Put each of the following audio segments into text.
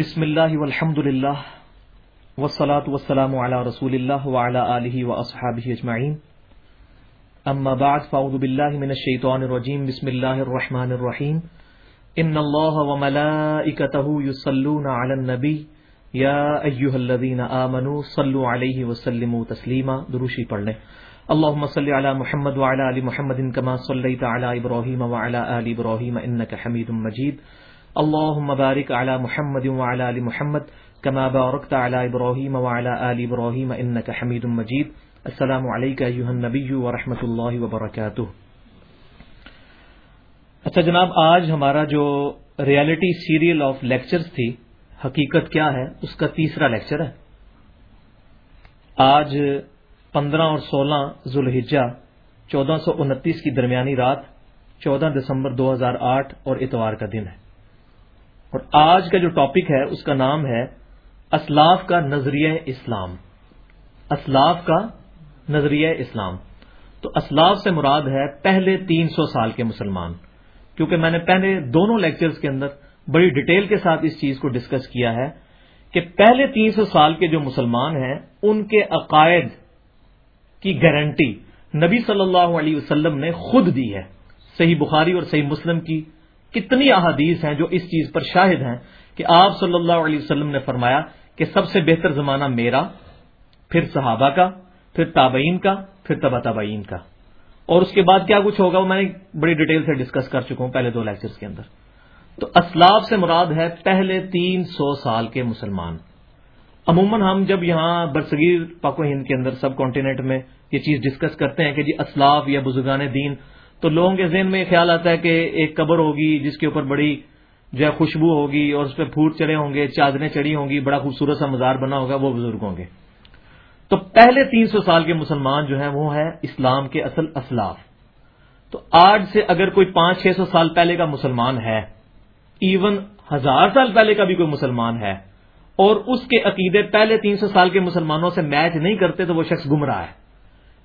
بسم اللہ والحمد للہ والصلاة والسلام على رسول اللہ وعلى آلہ واصحابہ اجمعین. اما بعد، فاعوذ باللہ من الشیطان الرجیم، بسم اللہ الرحمن الرحیم. ان اللہ وملائکتہ یصلون علی النبی. یا ایہا الذین آمنوا صلوا علیہ وسلموا تسلیما. دروشی پڑھ لیں اللهم صل على محمد وعلى ال محمد كما صليت على ابراهيم وعلى ال ابراهيم انك حميد مجيد اللهم بارك على محمد وعلى ال محمد كما باركت على ابراهيم وعلى ال ابراهيم انك حميد مجيد السلام عليك ايها النبي ورحمه الله وبركاته اچھا جناب، آج ہمارا جو ریالٹی سیریل آف لیکچرز تھی، حقیقت کیا ہے؟ اس کا تیسرا لیکچر ہے۔ آج پندرہ اور سولہ ذوالحجہ، چودہ سو انتیس کی درمیانی رات، چودہ دسمبر دو ہزار آٹھ اور اتوار کا دن ہے۔ اور آج کا جو ٹاپک ہے، اس کا نام ہے اسلاف کا نظریہ اسلام۔ اسلاف کا نظریہ اسلام۔ تو اسلاف سے مراد ہے پہلے تین سو سال کے مسلمان۔ کیونکہ میں نے پہلے دونوں لیکچرز کے اندر بڑی ڈیٹیل کے ساتھ اس چیز کو ڈسکس کیا ہے کہ پہلے تین سو سال کے جو مسلمان ہیں، ان کے عقائد کی گارنٹی نبی صلی اللہ علیہ وسلم نے خود دی ہے۔ صحیح بخاری اور صحیح مسلم کی کتنی احادیث ہیں جو اس چیز پر شاہد ہیں کہ آپ صلی اللہ علیہ وسلم نے فرمایا کہ سب سے بہتر زمانہ میرا، پھر صحابہ کا، پھر تابعین کا، پھر تبا تابعین کا۔ اور اس کے بعد کیا کچھ ہوگا؟ وہ میں بڑی ڈیٹیل سے ڈسکس کر چکا ہوں پہلے دو لیکچرز کے اندر۔ تو اسلاف سے مراد ہے پہلے تین سو سال کے مسلمان۔ عموماً ہم جب یہاں برصغیر پاک و ہند کے اندر سب کانٹیننٹ میں یہ چیز ڈسکس کرتے ہیں کہ جی اسلاف یا بزرگان دین تو لوگوں کے ذہن میں خیال آتا ہے کہ ایک قبر ہوگی جس کے اوپر بڑی جو ہے خوشبو ہوگی اور اس پہ پھوٹ چڑھے ہوں گے، چادریں چڑھی ہوں گی، بڑا خوبصورت سا مزار بنا ہوگا وہ بزرگ ہوں گے۔ تو پہلے تین سو سال کے مسلمان جو ہیں وہ ہے اسلام کے اصل اسلاف۔ تو آج سے اگر کوئی پانچ چھ سو سال پہلے کا مسلمان ہے، ایون ہزار سال پہلے کا بھی کوئی مسلمان ہے اور اس کے عقیدے پہلے تین سو سال کے مسلمانوں سے میچ نہیں کرتے تو وہ شخص گمراہ ہے۔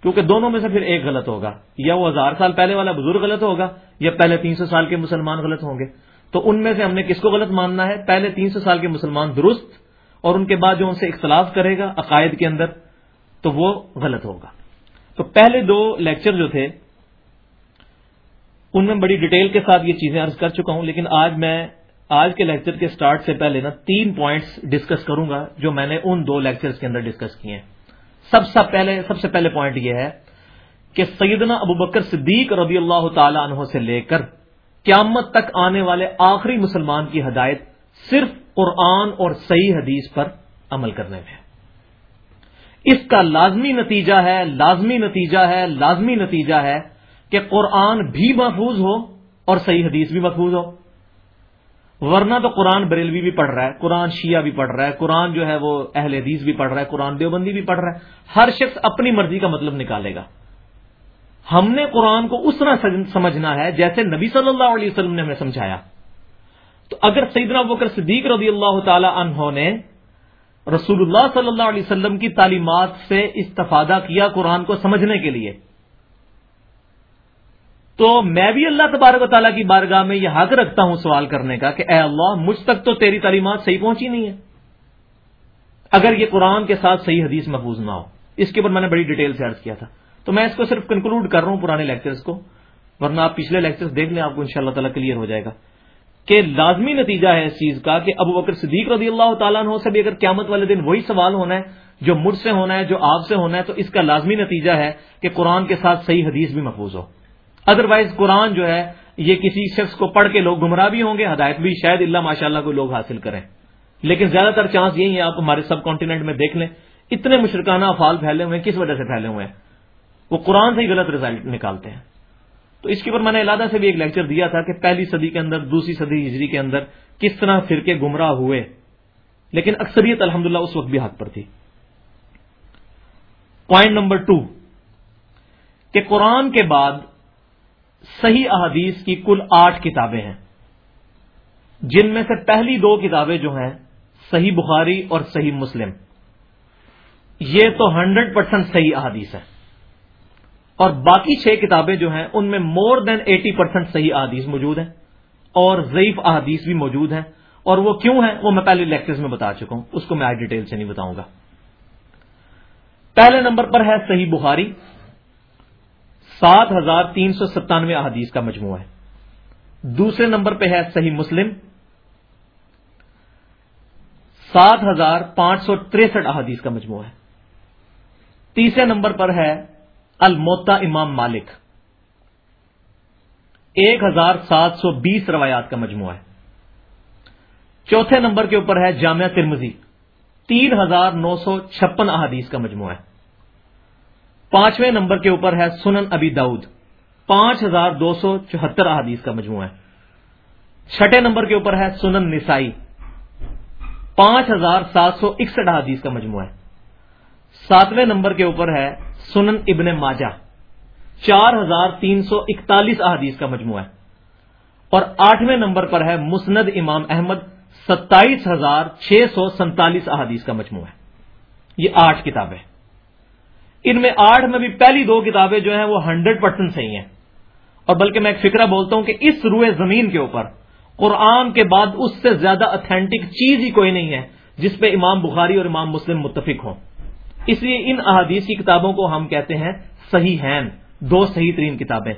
کیونکہ دونوں میں سے پھر ایک غلط ہوگا، یا وہ ہزار سال پہلے والا بزرگ غلط ہوگا، یا پہلے تین سو سال کے مسلمان غلط ہوں گے۔ تو ان میں سے ہم نے کس کو غلط ماننا ہے؟ پہلے تین سو سال کے مسلمان درست، اور ان کے بعد جو ان سے اختلاف کرے گا عقائد کے اندر، تو وہ غلط ہوگا۔ تو پہلے دو لیکچر جو تھے، ان میں بڑی ڈیٹیل کے ساتھ یہ چیزیں عرض کر چکا ہوں، لیکن آج میں، آج کے لیکچر کے سٹارٹ سے پہلے نا تین پوائنٹس ڈسکس کروں گا، جو میں نے ان دو لیکچرز کے اندر ڈسکس کیے ہیں۔ سب سے پہلے سب سے پہلے پوائنٹ یہ ہے کہ سیدنا ابو بکر صدیق رضی اللہ تعالی عنہ سے لے کر قیامت تک آنے والے آخری مسلمان کی ہدایت صرف قرآن اور صحیح حدیث پر عمل کرنے میں اس کا لازمی نتیجہ ہے، لازمی نتیجہ ہے، لازمی نتیجہ ہے کہ قرآن بھی محفوظ ہو اور صحیح حدیث بھی محفوظ ہو۔ ورنہ تو قرآن بریلوی بھی پڑھ رہا ہے، قرآن شیعہ بھی پڑھ رہا ہے، قرآن جو ہے وہ اہل حدیث بھی پڑھ رہا ہے، قرآن دیوبندی بھی پڑھ رہا ہے۔ ہر شخص اپنی مرضی کا مطلب نکالے گا۔ ہم نے قرآن کو اس طرح سمجھنا ہے جیسے نبی صلی اللہ علیہ وسلم نے ہمیں سمجھایا۔ تو اگر سیدنا بکر صدیق رضی اللہ تعالی عنہ نے رسول اللہ صلی اللہ علیہ وسلم کی تعلیمات سے استفادہ کیا قرآن کو سمجھنے کے لیے تو میں بھی اللہ تبارک و تعالیٰ کی بارگاہ میں یہ حق رکھتا ہوں سوال کرنے کا کہ اے اللہ، مجھ تک تو تیری تعلیمات صحیح پہنچی نہیں ہے اگر یہ قرآن کے ساتھ صحیح حدیث محفوظ نہ ہو۔ اس کے اوپر میں نے بڑی ڈیٹیل سے عرض کیا تھا۔ تو میں اس کو صرف کنکلوڈ کر رہا ہوں پرانے لیکچرز کو، ورنہ آپ پچھلے لیکچرز دیکھ لیں، آپ کو ان شاء اللہ تعالیٰ کلیئر ہو جائے گا۔ کہ لازمی نتیجہ ہے اس چیز کا کہ ابو بکر صدیق رضی اللہ تعالیٰ عنہ سے بھی اگر قیامت والے دن وہی سوال ہونا ہے، جو مجھ سے ہونا ہے، جو آپ سے ہونا ہے، تو اس کا لازمی نتیجہ ہے کہ قرآن کے ساتھ صحیح حدیث بھی محفوظ ہو۔ ادروائز قرآن جو ہے، یہ کسی شخص کو پڑھ کے لوگ گمراہ بھی ہوں گے، ہدایت بھی، شاید اللہ ماشاء اللہ کو لوگ حاصل کریں۔ لیکن زیادہ تر چانس یہی ہے، آپ ہمارے سب کانٹیننٹ میں دیکھ لیں، اتنے مشرکانہ افعال پھیلے ہوئے ہیں، کس وجہ سے پھیلے ہوئے ہیں؟ وہ قرآن سے ہی غلط رزلٹ نکالتے ہیں۔ تو اس کے اوپر میں نے علادہ سے بھی ایک لیکچر دیا تھا کہ پہلی صدی کے اندر، دوسری صدی ہجری کے اندر کس طرح فرقے گمراہ ہوئے۔ لیکن اکثریت الحمدللہ اس وقت بھی حق پر تھی۔ پوائنٹ نمبر ٹو کہ قرآن کے بعد صحیح احادیث کی کل آٹھ کتابیں ہیں۔ جن میں سے پہلی دو کتابیں جو ہیں، صحیح بخاری اور صحیح مسلم۔ یہ تو ہنڈریڈ پرسینٹ صحیح احادیث ہے اور باقی چھ کتابیں جو ہیں، ان میں مور دین ایٹی پرسینٹ صحیح احادیث موجود ہیں۔ اور ضعیف احادیث بھی موجود ہیں۔ اور وہ کیوں ہے وہ میں پہلے لیکچرز میں بتا چکا ہوں۔ اس کو میں آج ڈیٹیل سے نہیں بتاؤں گا۔ پہلے نمبر پر ہے صحیح بخاری۔ سات ہزار تین سو ستانوے احادیث کا مجموعہ ہے۔ دوسرے نمبر پہ ہے صحیح مسلم۔ سات ہزار پانچ سو تریسٹھ احادیث کا مجموعہ ہے۔ تیسرے نمبر پر ہے الموتا امام مالک۔ ایک ہزار سات سو بیس روایات کا مجموعہ ہے۔ چوتھے نمبر کے اوپر ہے جامعہ ترمزی تین ہزار نو سو چھپن احادیث کا مجموعہ ہے۔ پانچویں نمبر کے اوپر ہے سنن ابی داؤد۔ پانچ ہزار دو سو چوہتر احادیث کا مجموعہ ہے۔ چھٹے نمبر کے اوپر ہے سنن نسائی۔ پانچ ہزار سات سو اکسٹھ احادیث کا مجموعہ ہے۔ ساتویں نمبر کے اوپر ہے سنن ابن ماجہ۔ چار ہزار تین سو اکتالیس احادیث کا مجموعہ ہے۔ اور آٹھویں نمبر پر ہے مسند امام احمد۔ ستائیس ہزار چھ سو سینتالیس احادیث کا مجموعہ ہے۔ یہ آٹھ کتابیں۔ ان میں آٹھ میں بھی پہلی دو کتابیں جو ہیں وہ ہنڈریڈ پرسینٹ صحیح ہیں۔ اور بلکہ میں ایک فکرہ بولتا ہوں کہ اس روئے زمین کے اوپر، قرآن کے بعد اس سے زیادہ اتھینٹک چیز ہی کوئی نہیں ہے جس پہ امام بخاری اور امام مسلم متفق ہوں۔ اس لیے ان احادیث کی کتابوں کو ہم کہتے ہیں صحیح ہیں دو صحیح ترین کتابیں۔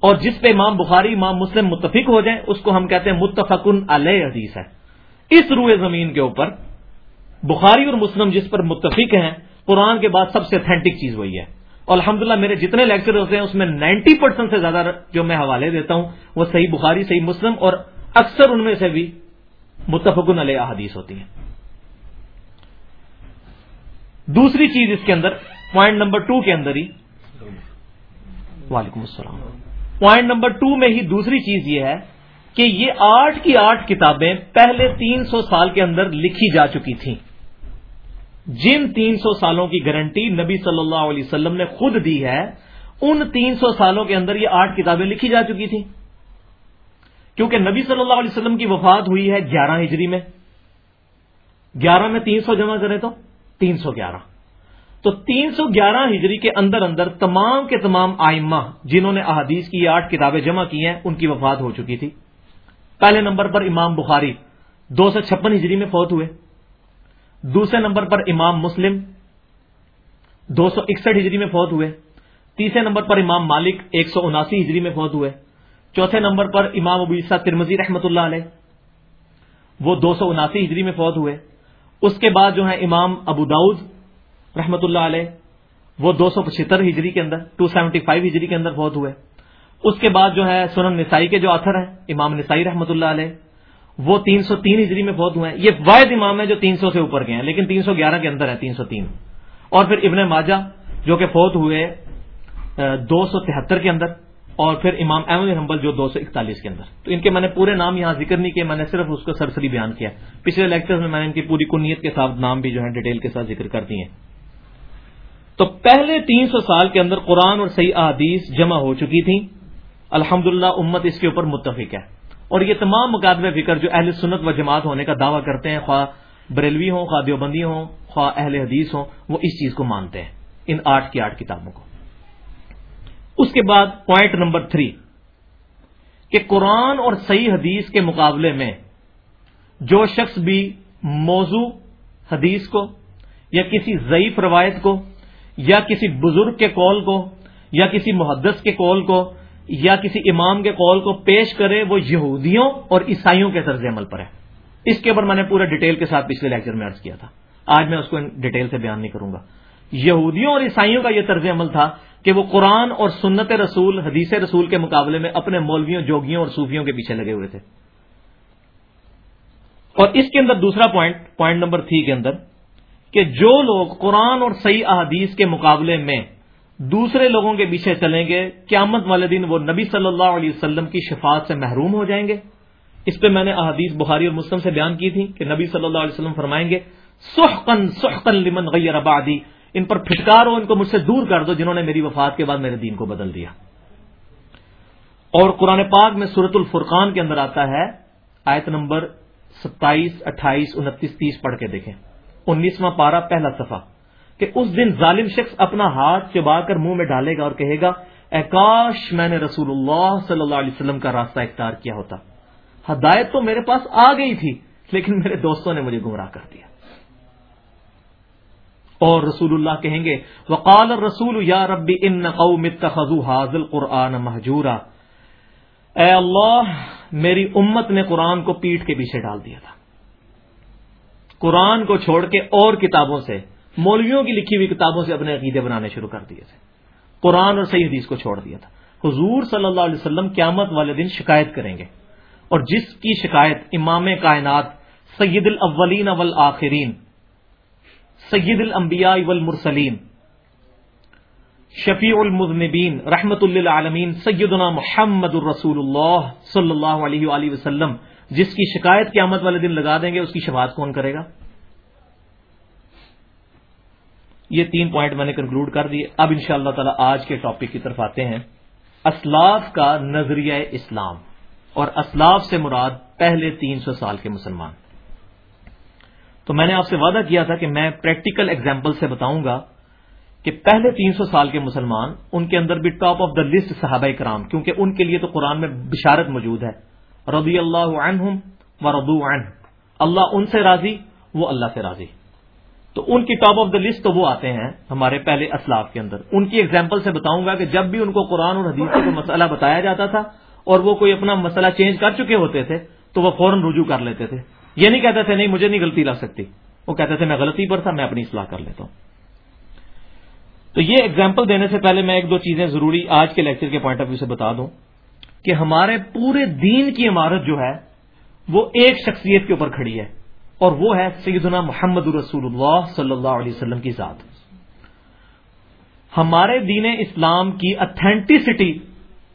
اور جس پہ امام بخاری، امام مسلم متفق ہو جائیں، اس کو ہم کہتے ہیں متفقن علیہ حدیث ہے۔ اس روئے زمین کے اوپر، بخاری اور مسلم جس پر متفق ہیں قرآن کے بعد سب سے اتھینٹک چیز وہی ہے۔ اور الحمد میرے جتنے لیکچر ہوتے ہیں، اس میں نائنٹی پرسینٹ سے زیادہ جو میں حوالے دیتا ہوں، وہ صحیح بخاری، صحیح مسلم، اور اکثر ان میں سے بھی متفقن علیہ حدیث ہوتی ہیں۔ دوسری چیز اس کے اندر پوائنٹ نمبر ٹو کے اندر ہی۔ وعلیکم السلام۔ پوائنٹ نمبر ٹو میں ہی دوسری چیز یہ ہے کہ یہ آٹھ کی آٹھ کتابیں پہلے تین سو سال کے اندر لکھی جا چکی تھیں۔ جن تین سو سالوں کی گارنٹی نبی صلی اللہ علیہ وسلم نے خود دی ہے، ان تین سو سالوں کے اندر یہ آٹھ کتابیں لکھی جا چکی تھیں۔ کیونکہ نبی صلی اللہ علیہ وسلم کی وفات ہوئی ہے گیارہ ہجری میں۔ گیارہ میں تین سو جمع کریں تو تین سو گیارہ۔ تو تین سو گیارہ ہجری کے اندر اندر تمام کے تمام آئمہ جنہوں نے احادیث کی آٹھ کتابیں جمع کی ہیں، ان کی وفات ہو چکی تھی۔ پہلے نمبر پر امام بخاری، دو سو چھپن ہجری میں فوت ہوئے۔ دوسرے نمبر پر امام مسلم، دو سو اکسٹھ ہجری میں فوت ہوئے، تیسرے نمبر پر امام مالک، ایک سو اناسی ہجری میں فوت ہوئے، چوتھے نمبر پر امام ابیسا ترمزی رحمۃ اللہ علیہ، وہ دو سو اناسی ہجری میں فوت ہوئے۔ اس کے بعد جو ہے امام ابو داؤد رحمۃ اللہ علیہ، وہ دو سو پچہتر ہجری کے اندر ٹو سیونٹی فائیو ہجری کے اندر فوت ہوئے۔ اس کے بعد جو ہے سنن نسائی کے جو آتھر ہیں، امام نسائی رحمۃ اللہ علیہ وہ تین سو تین ہجری میں فوت ہوئے ہیں۔ یہ واحد امام ہے جو تین سو سے اوپر گئے ہیں، لیکن تین سو گیارہ کے اندر ہے تین سو تین۔ اور پھر ابن ماجہ، جو کہ فوت ہوئے دو سو تہتر کے اندر، اور پھر امام احمد حمبل جو دو سو اکتالیس کے اندر۔ تو ان کے میں نے پورے نام یہاں ذکر نہیں کیا میں نے صرف اس کو سرسری بیان کیا۔ پچھلے لیکچر میں میں نے ان کی پوری کنیت کے ساتھ نام بھی جو ہے ڈیٹیل کے ساتھ ذکر کر دیے تو پہلے تین سو سال کے اندر قرآن اور صحیح احادیث جمع ہو چکی تھیں۔ الحمد امت اس کے اوپر متفق ہے۔ اور یہ تمام مقادم فکر جو اہل سنت و جماعت ہونے کا دعویٰ کرتے ہیں، خواہ بریلوی ہوں، خواہ دیوبندی ہوں، خواہ اہل حدیث ہوں، وہ اس چیز کو مانتے ہیں، ان آٹھ کی آٹھ کتابوں کو۔ اس کے بعد پوائنٹ نمبر تھری کہ قرآن اور صحیح حدیث کے مقابلے میں جو شخص بھی موضوع حدیث کو، یا کسی ضعیف روایت کو، یا کسی بزرگ کے کال کو، یا کسی محدث کے کال کو یا کسی امام کے قول کو پیش کرے، وہ یہودیوں اور عیسائیوں کے طرز عمل پر ہے۔ اس کے اوپر میں نے پورے ڈیٹیل کے ساتھ پچھلے لیکچر میں عرض کیا تھا۔ آج میں اس کو ڈیٹیل سے بیان نہیں کروں گا۔ یہودیوں اور عیسائیوں کا یہ طرز عمل تھا کہ وہ قرآن اور سنت رسول، حدیث رسول کے مقابلے میں اپنے مولویوں، جوگیوں اور صوفیوں کے پیچھے لگے ہوئے تھے۔ اور اس کے اندر دوسرا پوائنٹ پوائنٹ نمبر تھری کے اندر کہ جو لوگ قرآن اور صحیح احادیث کے مقابلے میں دوسرے لوگوں کے پیچھے چلیں گے، قیامت والے دن وہ نبی صلی اللہ علیہ وسلم کی شفاعت سے محروم ہو جائیں گے۔ اس پہ میں نے احادیث بخاری اور مسلم سے بیان کی تھی کہ نبی صلی اللہ علیہ وسلم فرمائیں گے سحقن سحقن لمن غیر آبادی ان پر پھٹکارو، ان کو مجھ سے دور کر دو جنہوں نے میری وفات کے بعد میرے دین کو بدل دیا۔ اور قرآن پاک میں سورت الفرقان کے اندر آتا ہے، آیت نمبر ستائیس، اٹھائیس، انتیس، تیس پڑھ کے دیکھیں۔ انیسواں پارا پہلا صفحہ۔ کہ اس دن ظالم شخص اپنا ہاتھ چبا کر منہ میں ڈالے گا اور کہے گا، اے کاش میں نے رسول اللہ صلی اللہ علیہ وسلم کا راستہ اختیار کیا ہوتا۔ ہدایت تو میرے پاس آ گئی تھی، لیکن میرے دوستوں نے مجھے گمراہ کر دیا۔ اور رسول اللہ کہیں گے، وقال رسول یا ربی، ان قوم اتخذوا حاضل قرآن محجورا اے اللہ، میری امت نے قرآن کو پیٹ کے پیچھے ڈال دیا تھا۔ قرآن کو چھوڑ کے اور کتابوں سے مولویوں کی لکھی ہوئی کتابوں سے اپنے عقیدے بنانے شروع کر دیے تھے۔ قرآن اور صحیح حدیث کو چھوڑ دیا تھا۔ حضور صلی اللہ علیہ وسلم قیامت والے دن شکایت کریں گے۔ اور جس کی شکایت امام کائنات سید الاولین والآخرین، سید الانبیاء والمرسلین، شفیع المذنبین رحمت اللہ عالمین سیدنا محمد الرسول اللہ صلی اللہ علیہ وآلہ وسلم، جس کی شکایت قیامت والے دن لگا دیں گے، اس کی شفاعت کون کرے گا؟ یہ تین پوائنٹ میں نے کنکلوڈ کر دیے۔ اب ان شاء اللہ تعالی آج کے ٹاپک کی طرف آتے ہیں۔ اسلاف کا نظریہ اسلام اور اسلاف سے مراد پہلے تین سو سال کے مسلمان۔ تو میں نے آپ سے وعدہ کیا تھا کہ میں پریکٹیکل ایگزامپل سے بتاؤں گا کہ پہلے تین سو سال کے مسلمان ان کے اندر بھی ٹاپ آف دا لسٹ صحابہ کرام کیونکہ ان کے لیے تو قرآن میں بشارت موجود ہے۔ رضی اللہ عنہم و ردو عنہ۔ اللہ ان سے راضی، وہ اللہ سے راضی۔ تو ان کی ٹاپ آف دا لسٹ تو وہ آتے ہیں ہمارے پہلے اسلاف کے اندر۔ ان کی ایگزامپل سے بتاؤں گا کہ جب بھی ان کو قرآن اور حدیث کا مسئلہ بتایا جاتا تھا اور وہ کوئی اپنا مسئلہ چینج کر چکے ہوتے تھے تو وہ فوراً رجوع کر لیتے تھے۔ یہ نہیں کہتے تھے، نہیں، مجھے نہیں غلطی لگ سکتی۔ وہ کہتے تھے، میں غلطی پر تھا، میں اپنی اصلاح کر لیتا ہوں۔ تو یہ ایگزامپل دینے سے پہلے میں ایک دو چیزیں ضروری آج کے لیکچر کے پوائنٹ آف ویو سے بتا دوں کہ ہمارے پورے دین کی عمارت جو ہے وہ ایک شخصیت کے اوپر کھڑی ہے۔ اور وہ ہے سیدنا محمد رسول اللہ صلی اللہ علیہ وسلم کی ذات۔ ہمارے دین اسلام کی اتھینٹسٹی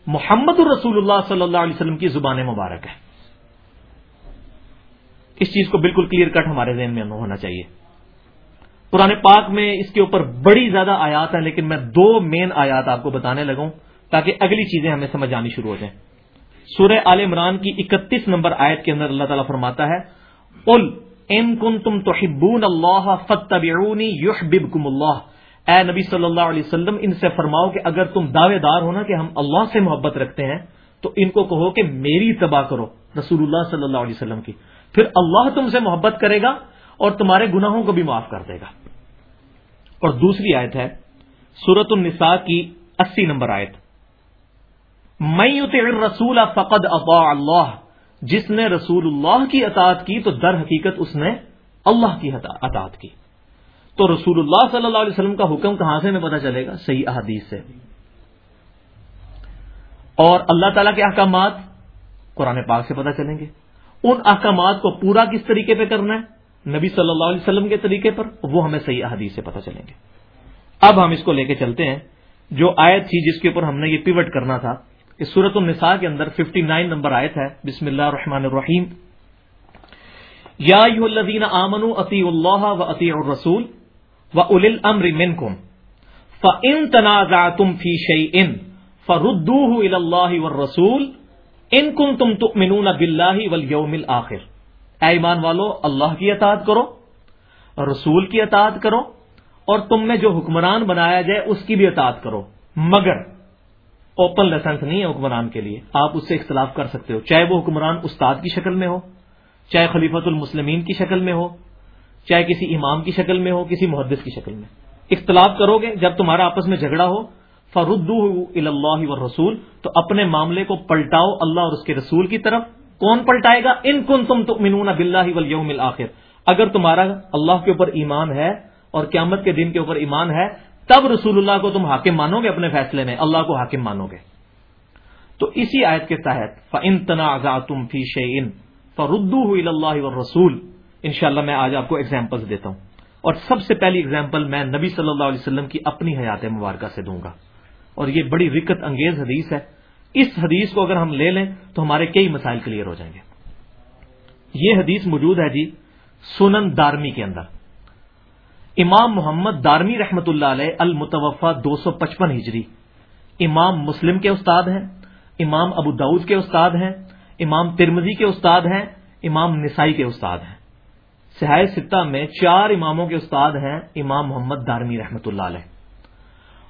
محمد الرسول اللہ صلی اللہ علیہ وسلم کی زبان مبارک ہے۔ اس چیز کو بالکل کلیئر کٹ ہمارے ذہن میں ہونا چاہیے۔ پرانے پاک میں اس کے اوپر بڑی زیادہ آیات ہیں، لیکن میں دو مین آیات آپ کو بتانے لگوں تاکہ اگلی چیزیں ہمیں سمجھ آنی شروع ہو جائیں۔ سورہ عال عمران کی اکتیس نمبر آیت کے اندر اللہ تعالیٰ فرماتا ہے، قل ان کن تم تو اللہ فتح اللہ۔ اے نبی صلی اللہ علیہ وسلم، ان سے فرماؤ کہ اگر تم دعوے دار ہونا کہ ہم اللہ سے محبت رکھتے ہیں، تو ان کو کہو کہ میری تباہ کرو رسول اللہ صلی اللہ علیہ وسلم کی۔ پھر اللہ تم سے محبت کرے گا اور تمہارے گناہوں کو بھی معاف کر دے گا۔ اور دوسری آیت ہے سورت النساء کی اسی نمبر آیت۔ میں رسول فقد اطاع اللہ۔ جس نے رسول اللہ کی اطاعت کی تو در حقیقت اس نے اللہ کی اطاعت کی۔ تو رسول اللہ صلی اللہ علیہ وسلم کا حکم کہاں سے میں پتا چلے گا؟ صحیح احادیث سے۔ اور اللہ تعالیٰ کے احکامات قرآن پاک سے پتا چلیں گے۔ ان احکامات کو پورا کس طریقے پہ کرنا ہے؟ نبی صلی اللہ علیہ وسلم کے طریقے پر، وہ ہمیں صحیح احادیث سے پتا چلیں گے۔ اب ہم اس کو لے کے چلتے ہیں۔ جو آیت تھی جس کے اوپر ہم نے یہ پیوٹ کرنا تھا اس صورت النساء کے اندر 59 نمبر آیت ہے۔ بسم اللہ الرحمن الرحیم۔ یا الذین آمنوا اطیعوا اللہ و اطیعوا الرسول و اول الامر منکم فان تنازعتم فی شیء فردوه الى اللہ والرسول ان کنتم تؤمنون باللہ والیوم الاخر۔ اے ایمان والو، اللہ کی اطاعت کرو، رسول کی اطاعت کرو اور تم میں جو حکمران بنایا جائے اس کی بھی اطاعت کرو۔ مگر اوپن لائسنس نہیں ہے حکمران کے لیے۔ آپ اس سے اختلاف کر سکتے ہو۔ چاہے وہ حکمران استاد کی شکل میں ہو، چاہے خلیفت المسلمین کی شکل میں ہو، چاہے کسی امام کی شکل میں ہو، کسی محدث کی شکل میں۔ اختلاف کرو گے، جب تمہارا آپس میں جھگڑا ہو فرد اللہ و رسول تو اپنے معاملے کو پلٹاؤ اللہ اور اس کے رسول کی طرف۔ کون پلٹائے گا؟ ان کن تم تو منون بلّہ ولیوم آخر اگر تمہارا اللہ کے اوپر ایمان ہے اور قیامت کے دن کے اوپر ایمان ہے تب رسول اللہ کو تم حاکم مانو گے اپنے فیصلے میں؟ اللہ کو حاکم مانو گے تو اسی آیت کے تحت فن تنا تم فی شعین فردو اللہ رسول ان شاء اللہ میں آج آپ کو ایگزامپل دیتا ہوں۔ اور سب سے پہلی ایگزامپل میں نبی صلی اللہ علیہ وسلم کی اپنی حیات مبارکہ سے دوں گا۔ اور یہ بڑی رکت انگیز حدیث ہے۔ اس حدیث کو اگر ہم لے لیں تو ہمارے کئی مسائل کلیئر ہو جائیں گے۔ یہ حدیث موجود ہے جی سنن دارمی کے اندر۔ امام محمد دارمی رحمت اللہ علیہ المتوفا دو سو پچپن ہجری۔ امام مسلم کے استاد ہیں، امام ابو داود کے استاد ہیں، امام ترمزی کے استاد ہیں، امام نسائی کے استاد ہیں۔ سہائے ستہ میں چار اماموں کے استاد ہیں امام محمد دارمی رحمت اللہ علیہ۔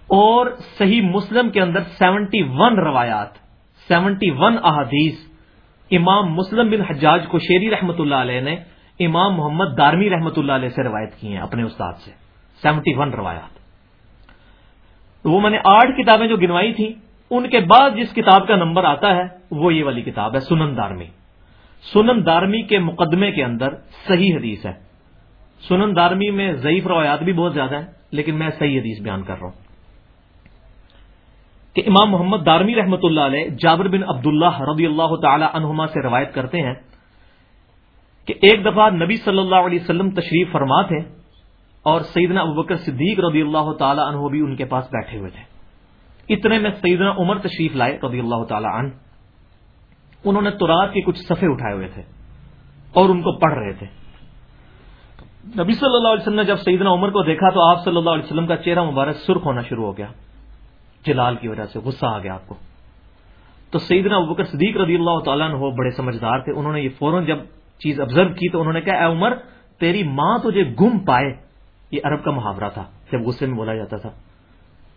اور صحیح مسلم کے اندر سیونٹی ون روایات، سیونٹی ون احادیث۔ امام مسلم بن حجاج کو شیری رحمۃ اللہ علیہ نے امام محمد دارمی رحمۃ اللہ علیہ سے روایت کی ہیں اپنے استاد سے۔ سیونٹی ون روایات۔ وہ میں نے آٹھ کتابیں جو گنوائی تھیں، ان کے بعد جس کتاب کا نمبر آتا ہے، وہ یہ والی کتاب ہے سنن دارمی۔ سنن دارمی کے مقدمے کے اندر صحیح حدیث ہے۔ سنن دارمی میں ضعیف روایات بھی بہت زیادہ ہیں، لیکن میں صحیح حدیث بیان کر رہا ہوں۔ کہ امام محمد دارمی رحمۃ اللہ علیہ جابر بن عبداللہ رضی اللہ تعالی عنہما سے روایت کرتے ہیں کہ ایک دفعہ نبی صلی اللہ علیہ وسلم تشریف فرما تھے اور سیدنا ابوبکر صدیق رضی اللہ تعالی عنہ بھی ان کے پاس بیٹھے ہوئے تھے۔ اتنے میں سیدنا عمر تشریف لائے رضی اللہ تعالی عنہ۔ انہوں نے تورات کے کچھ صفحے اٹھائے ہوئے تھے اور ان کو پڑھ رہے تھے۔ نبی صلی اللہ علیہ وسلم نے جب سیدنا عمر کو دیکھا تو آپ صلی اللہ علیہ وسلم کا چہرہ مبارک سرخ ہونا شروع ہو گیا۔ جلال کی وجہ سے غصہ آ گیا آپ کو۔ تو سیدنا ابوبکر صدیق رضی اللہ تعالیٰ نے بڑے سمجھدار تھے۔ انہوں نے یہ فوراً جب چیز آبزرو کی تو انہوں نے کہا، اے عمر، تیری ماں تجھے گم پائے. یہ عرب کا محاورہ تھا جب غصے میں بولا جاتا تھا۔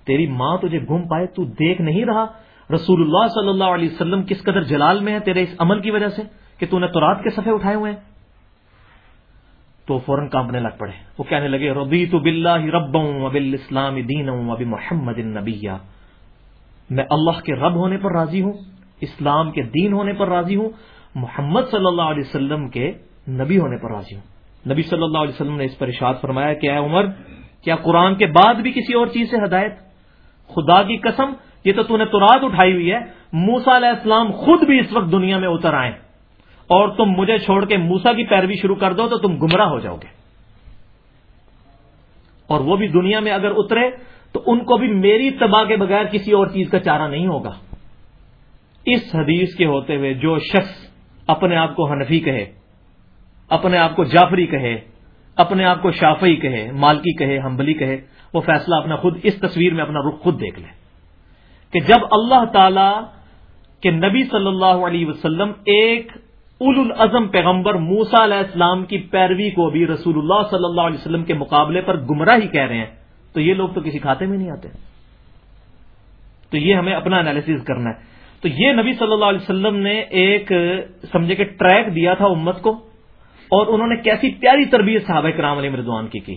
تیری ماں تجھے گم پائے، تو دیکھ نہیں رہا رسول اللہ صلی اللہ علیہ وسلم کس قدر جلال میں ہے تیرے اس عمل کی وجہ سے کہ تو نے تورات کے صفحے اٹھائے ہوئے ہیں؟ تو فوراً کانپنے لگ پڑے۔ وہ کہنے لگے ربی تو بلّہ رب ابل اسلام دین ابھی محمد نبیا میں اللہ کے رب ہونے پر راضی ہوں، اسلام کے دین ہونے پر راضی ہوں محمد صلی اللہ علیہ وسلم کے نبی ہونے پر راضی ہوں۔ نبی صلی اللہ علیہ وسلم نے اس پر اشاد فرمایا کہ اے عمر، کیا قرآن کے بعد بھی کسی اور چیز سے ہدایت؟ خدا کی قسم، یہ تو تو نے تورات اٹھائی ہوئی ہے۔ موسا علیہ السلام خود بھی اس وقت دنیا میں اتر آئے۔ اور تم مجھے چھوڑ کے موسا کی پیروی شروع کر دو تو تم گمراہ ہو جاؤ گے۔ اور وہ بھی دنیا میں اگر اترے تو ان کو بھی میری تباہ کے بغیر کسی اور چیز کا چارہ نہیں ہوگا۔ اس حدیث کے ہوتے ہوئے جو شخص اپنے آپ کو حنفی کہے، اپنے آپ کو جعفری کہے، اپنے آپ کو شافئی کہے، مالکی کہے ہمبلی کہے، وہ فیصلہ اپنا خود، اس تصویر میں اپنا رخ خود دیکھ لے۔ کہ جب اللہ تعالی کے نبی صلی اللہ علیہ وسلم ایک اول العزم پیغمبر موسا علیہ السلام کی پیروی کو بھی رسول اللہ صلی اللہ علیہ وسلم کے مقابلے پر گمراہ ہی کہہ رہے ہیں، تو یہ لوگ تو کسی کھاتے میں نہیں آتے۔ تو یہ ہمیں اپنا انالیس کرنا ہے۔ تو یہ نبی صلی اللہ علیہ وسلم نے ایک سمجھے کہ ٹریک دیا تھا امت کو اور انہوں نے کیسی پیاری تربیت صحابہ کرام علیہ مردوان کی کی۔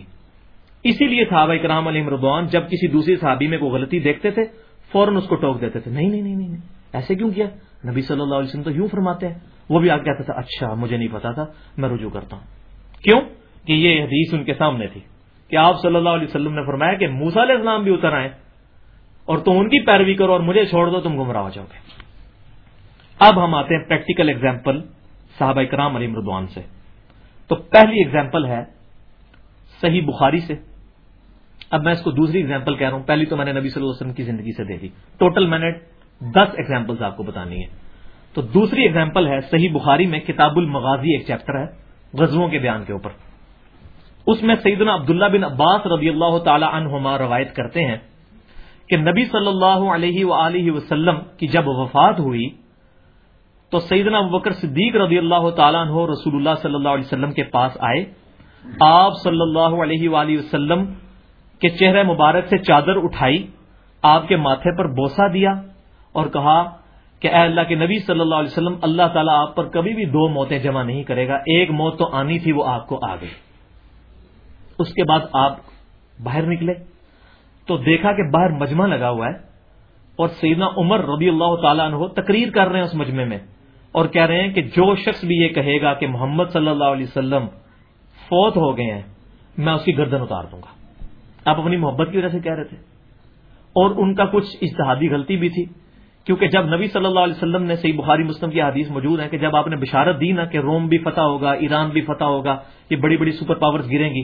اسی لیے صحابہ کرام علیہ مردوان جب کسی دوسری صحابی میں کوئی غلطی دیکھتے تھے، فوراً اس کو ٹوک دیتے تھے۔ نہیں نہیں نہیں نہیں ایسے کیوں کیا؟ نبی صلی اللہ علیہ وسلم تو یوں فرماتے ہیں۔ وہ بھی آ کہتا تھا اچھا مجھے نہیں پتا تھا، میں رجوع کرتا ہوں۔ کیوں؟ کہ یہ حدیث ان کے سامنے تھی کہ آپ صلی اللہ علیہ وسلم نے فرمایا کہ موسا علیہ السلام بھی اتر آئے اور تم ان کی پیروی کرو اور مجھے چھوڑ دو، تم گمراہ ہو جاؤ گے۔ اب ہم آتے ہیں پریکٹیکل ایگزامپل صحابہ کرام علی مردوان سے۔ تو پہلی ایگزامپل ہے صحیح بخاری سے۔ اب میں اس کو دوسری ایگزامپل کہہ رہا ہوں۔ پہلی تو میں نے نبی صلی اللہ علیہ وسلم کی زندگی سے دے دی ٹوٹل میں نے دس ایگزامپل آپ کو بتانی ہے تو دوسری ایگزامپل ہے صحیح بخاری میں کتاب المغازی ایک چیپٹر ہے غزووں کے بیان کے اوپر۔ اس میں سیدنا عبداللہ بن عباس رضی اللہ تعالی عنہما روایت کرتے ہیں کہ نبی صلی اللہ علیہ و وسلم کی جب وفات ہوئی تو سیدنا بکر صدیق رضی اللہ تعالیٰ عنہ رسول اللہ صلی اللہ علیہ وسلم کے پاس آئے۔ آپ صلی اللہ علیہ وآلہ وسلم کے چہرے مبارک سے چادر اٹھائی، آپ کے ماتھے پر بوسا دیا اور کہا کہ اے اللہ کے نبی صلی اللہ علیہ وسلم، اللہ تعالیٰ آپ پر کبھی بھی دو موتیں جمع نہیں کرے گا۔ ایک موت تو آنی تھی، وہ آپ کو آ گئی۔ اس کے بعد آپ باہر نکلے۔ تو دیکھا کہ باہر مجمع لگا ہوا ہے اور سیدنا عمر رضی اللہ تعالیٰ عنہ تقریر کر رہے ہیں اس مجمع میں۔ اور کہہ رہے ہیں کہ جو شخص بھی یہ کہے گا کہ محمد صلی اللہ علیہ وسلم فوت ہو گئے ہیں، میں اس کی گردن اتار دوں گا۔ آپ اپنی محبت کی وجہ سے کہہ رہے تھے۔ اور ان کا کچھ اشتہادی غلطی بھی تھی، کیونکہ جب نبی صلی اللہ علیہ وسلم نے صحیح بخاری مسلم کی حدیث موجود ہے کہ جب آپ نے بشارت دی نا کہ روم بھی فتح ہوگا، ایران بھی فتح ہوگا، یہ بڑی بڑی سپر پاورز گریں گی،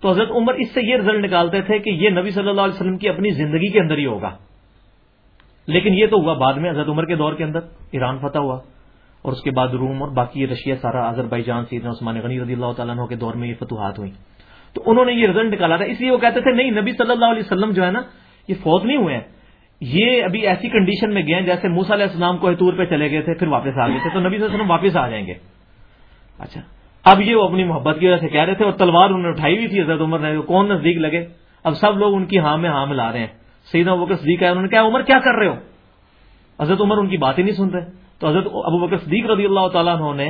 تو حضرت عمر اس سے یہ رزلٹ نکالتے تھے کہ یہ نبی صلی اللہ علیہ وسلم کی اپنی زندگی کے اندر ہی ہوگا۔ لیکن یہ تو ہوا بعد میں حضرت عمر کے دور کے اندر، ایران فتح ہوا۔ اور اس کے بعد روم اور باقی رشیا سارا اظہر بائی جان سیدنا عثمان غنی رضی اللہ تعالیٰ کے دور میں یہ فتوحات ہوئی تو انہوں نے یہ رزلٹ نکالا تھا، اس لیے وہ کہتے تھے، نہیں، نبی صلی اللہ علیہ وسلم جو ہے نا، یہ فوت نہیں ہوئے ہیں۔ یہ ابھی ایسی کنڈیشن میں گئے ہیں جیسے موسا علیہ السلام کو طور پہ چلے گئے تھے، پھر واپس آ گئے تھے۔ تو نبی صلی اللہ علیہ وسلم واپس آ جائیں گے۔ اچھا اب یہ وہ اپنی محبت کی وجہ سے کہہ رہے تھے اور تلوار انہوں نے اٹھائی ہوئی تھی حضرت عمر نے، کون نزدیک لگے؟ اب سب لوگ ان کی ہاں میں ہاں ملا رہے ہیں۔ سیدنا وہ صدیق ہے انہوں نے کہا، عمر، کیا کر رہے ہو؟ حضرت عمر ان کی بات ہی نہیں سن رہے۔ تو حضرت ابو بکر صدیق رضی اللہ تعالیٰ عنہ نے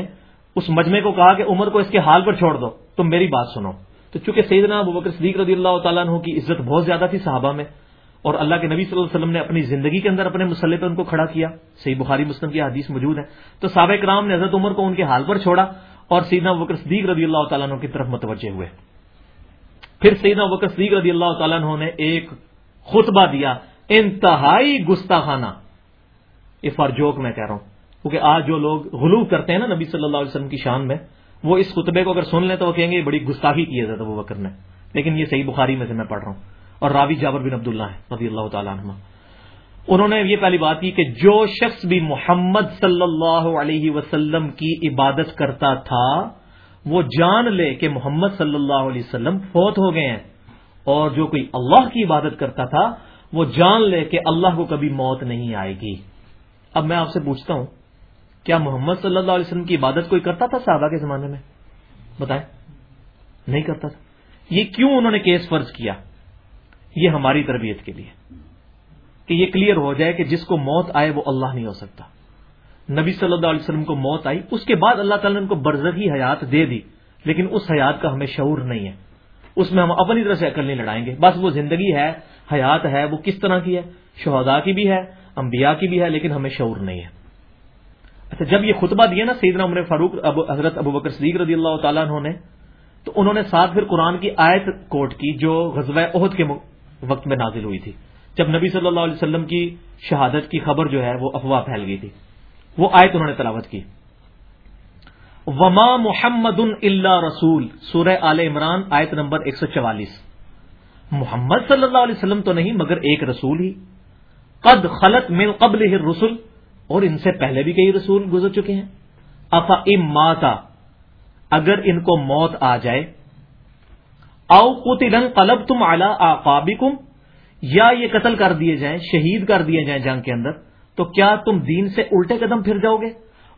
اس مجمع کو کہا کہ عمر کو اس کے حال پر چھوڑ دو، تم میری بات سنو۔ تو چونکہ سیدنا ابو بکر صدیق رضی اللہ تعالیٰ عنہ کی عزت بہت زیادہ تھی صحابہ میں، اور اللہ کے نبی صلی اللہ علیہ وسلم نے اپنی زندگی کے اندر اپنے مسئلے پہ ان کو کھڑا کیا۔ صحیح بخاری مسلم کی حدیث موجود ہے۔ تو سابق کرام نے حضرت عمر کو ان کے حال پر چھوڑا، اور سیدنا بکر صدیق رضی اللہ تعالیٰ عنہ کی طرف متوجہ ہوئے۔ پھر سیدنا بکر صدیق رضی اللہ تعالیٰ عنہ نے ایک خطبہ دیا، انتہائی گستاخانہ۔ یہ فرجوک میں کہہ رہا ہوں۔ کیونکہ آج جو لوگ غلو کرتے ہیں نا نبی صلی اللہ علیہ وسلم کی شان میں، وہ اس خطبے کو اگر سن لیں تو وہ کہیں گے بڑی گستاخی کی ہے حضرت ابو بکر نے۔ لیکن یہ صحیح بخاری میں سے میں پڑھ رہا ہوں۔ اور راوی جابر بن عبداللہ ہے رضی اللہ تعالیٰ عنہ انہوں نے یہ پہلی بات کی کہ جو شخص بھی محمد صلی اللہ علیہ وسلم کی عبادت کرتا تھا، وہ جان لے کہ محمد صلی اللہ علیہ وسلم فوت ہو گئے ہیں۔ اور جو کوئی اللہ کی عبادت کرتا تھا، وہ جان لے کہ اللہ کو کبھی موت نہیں آئے گی۔ اب میں آپ سے پوچھتا ہوں کیا محمد صلی اللہ علیہ وسلم کی عبادت کوئی کرتا تھا صحابہ کے زمانے میں؟ بتائیں۔ نہیں کرتا تھا۔ یہ کیوں انہوں نے کیس فرض کیا؟ یہ ہماری تربیت کے لیے۔ کہ یہ کلیئر ہو جائے کہ جس کو موت آئے وہ اللہ نہیں ہو سکتا۔ نبی صلی اللہ علیہ وسلم کو موت آئی، اس کے بعد اللہ تعالیٰ نے ان کو برزخی حیات دے دی، لیکن اس حیات کا ہمیں شعور نہیں ہے۔ اس میں ہم اپنی طرح سے عقل نہیں لڑائیں گے۔ بس وہ زندگی ہے، حیات ہے، وہ کس طرح کی ہے؟ شہدا کی بھی ہے، انبیاء کی بھی ہے، لیکن ہمیں شعور نہیں ہے۔ اچھا جب یہ خطبہ دیا نا سیدنا عمر فاروق ابو حضرت ابو بکر صدیق رضی اللہ تعالیٰ عنہ نے، تو انہوں نے ساتھ پھر قرآن کی آیت کوٹ کی جو غزوہ عہد کے وقت میں نازل ہوئی تھی۔ جب نبی صلی اللہ علیہ وسلم کی شہادت کی خبر جو ہے وہ افواہ پھیل گئی تھی، وہ آیت انہوں نے تلاوت کی۔ وما محمد اللہ رسول، سورہ آل عمران آیت نمبر ایک سو چوالیس۔ محمد صلی اللہ علیہ وسلم تو نہیں، مگر ایک رسول ہی۔ قد خلط من قبل رسول اور ان سے پہلے بھی کئی رسول گزر چکے ہیں۔ افا ام ماتا، اگر ان کو موت آ جائے۔ او قتل قلب تم اعلی آقابکم، یا یہ قتل کر دیے جائیں، شہید کر دیے جائیں جنگ کے اندر، تو کیا تم دین سے الٹے قدم پھر جاؤ گے؟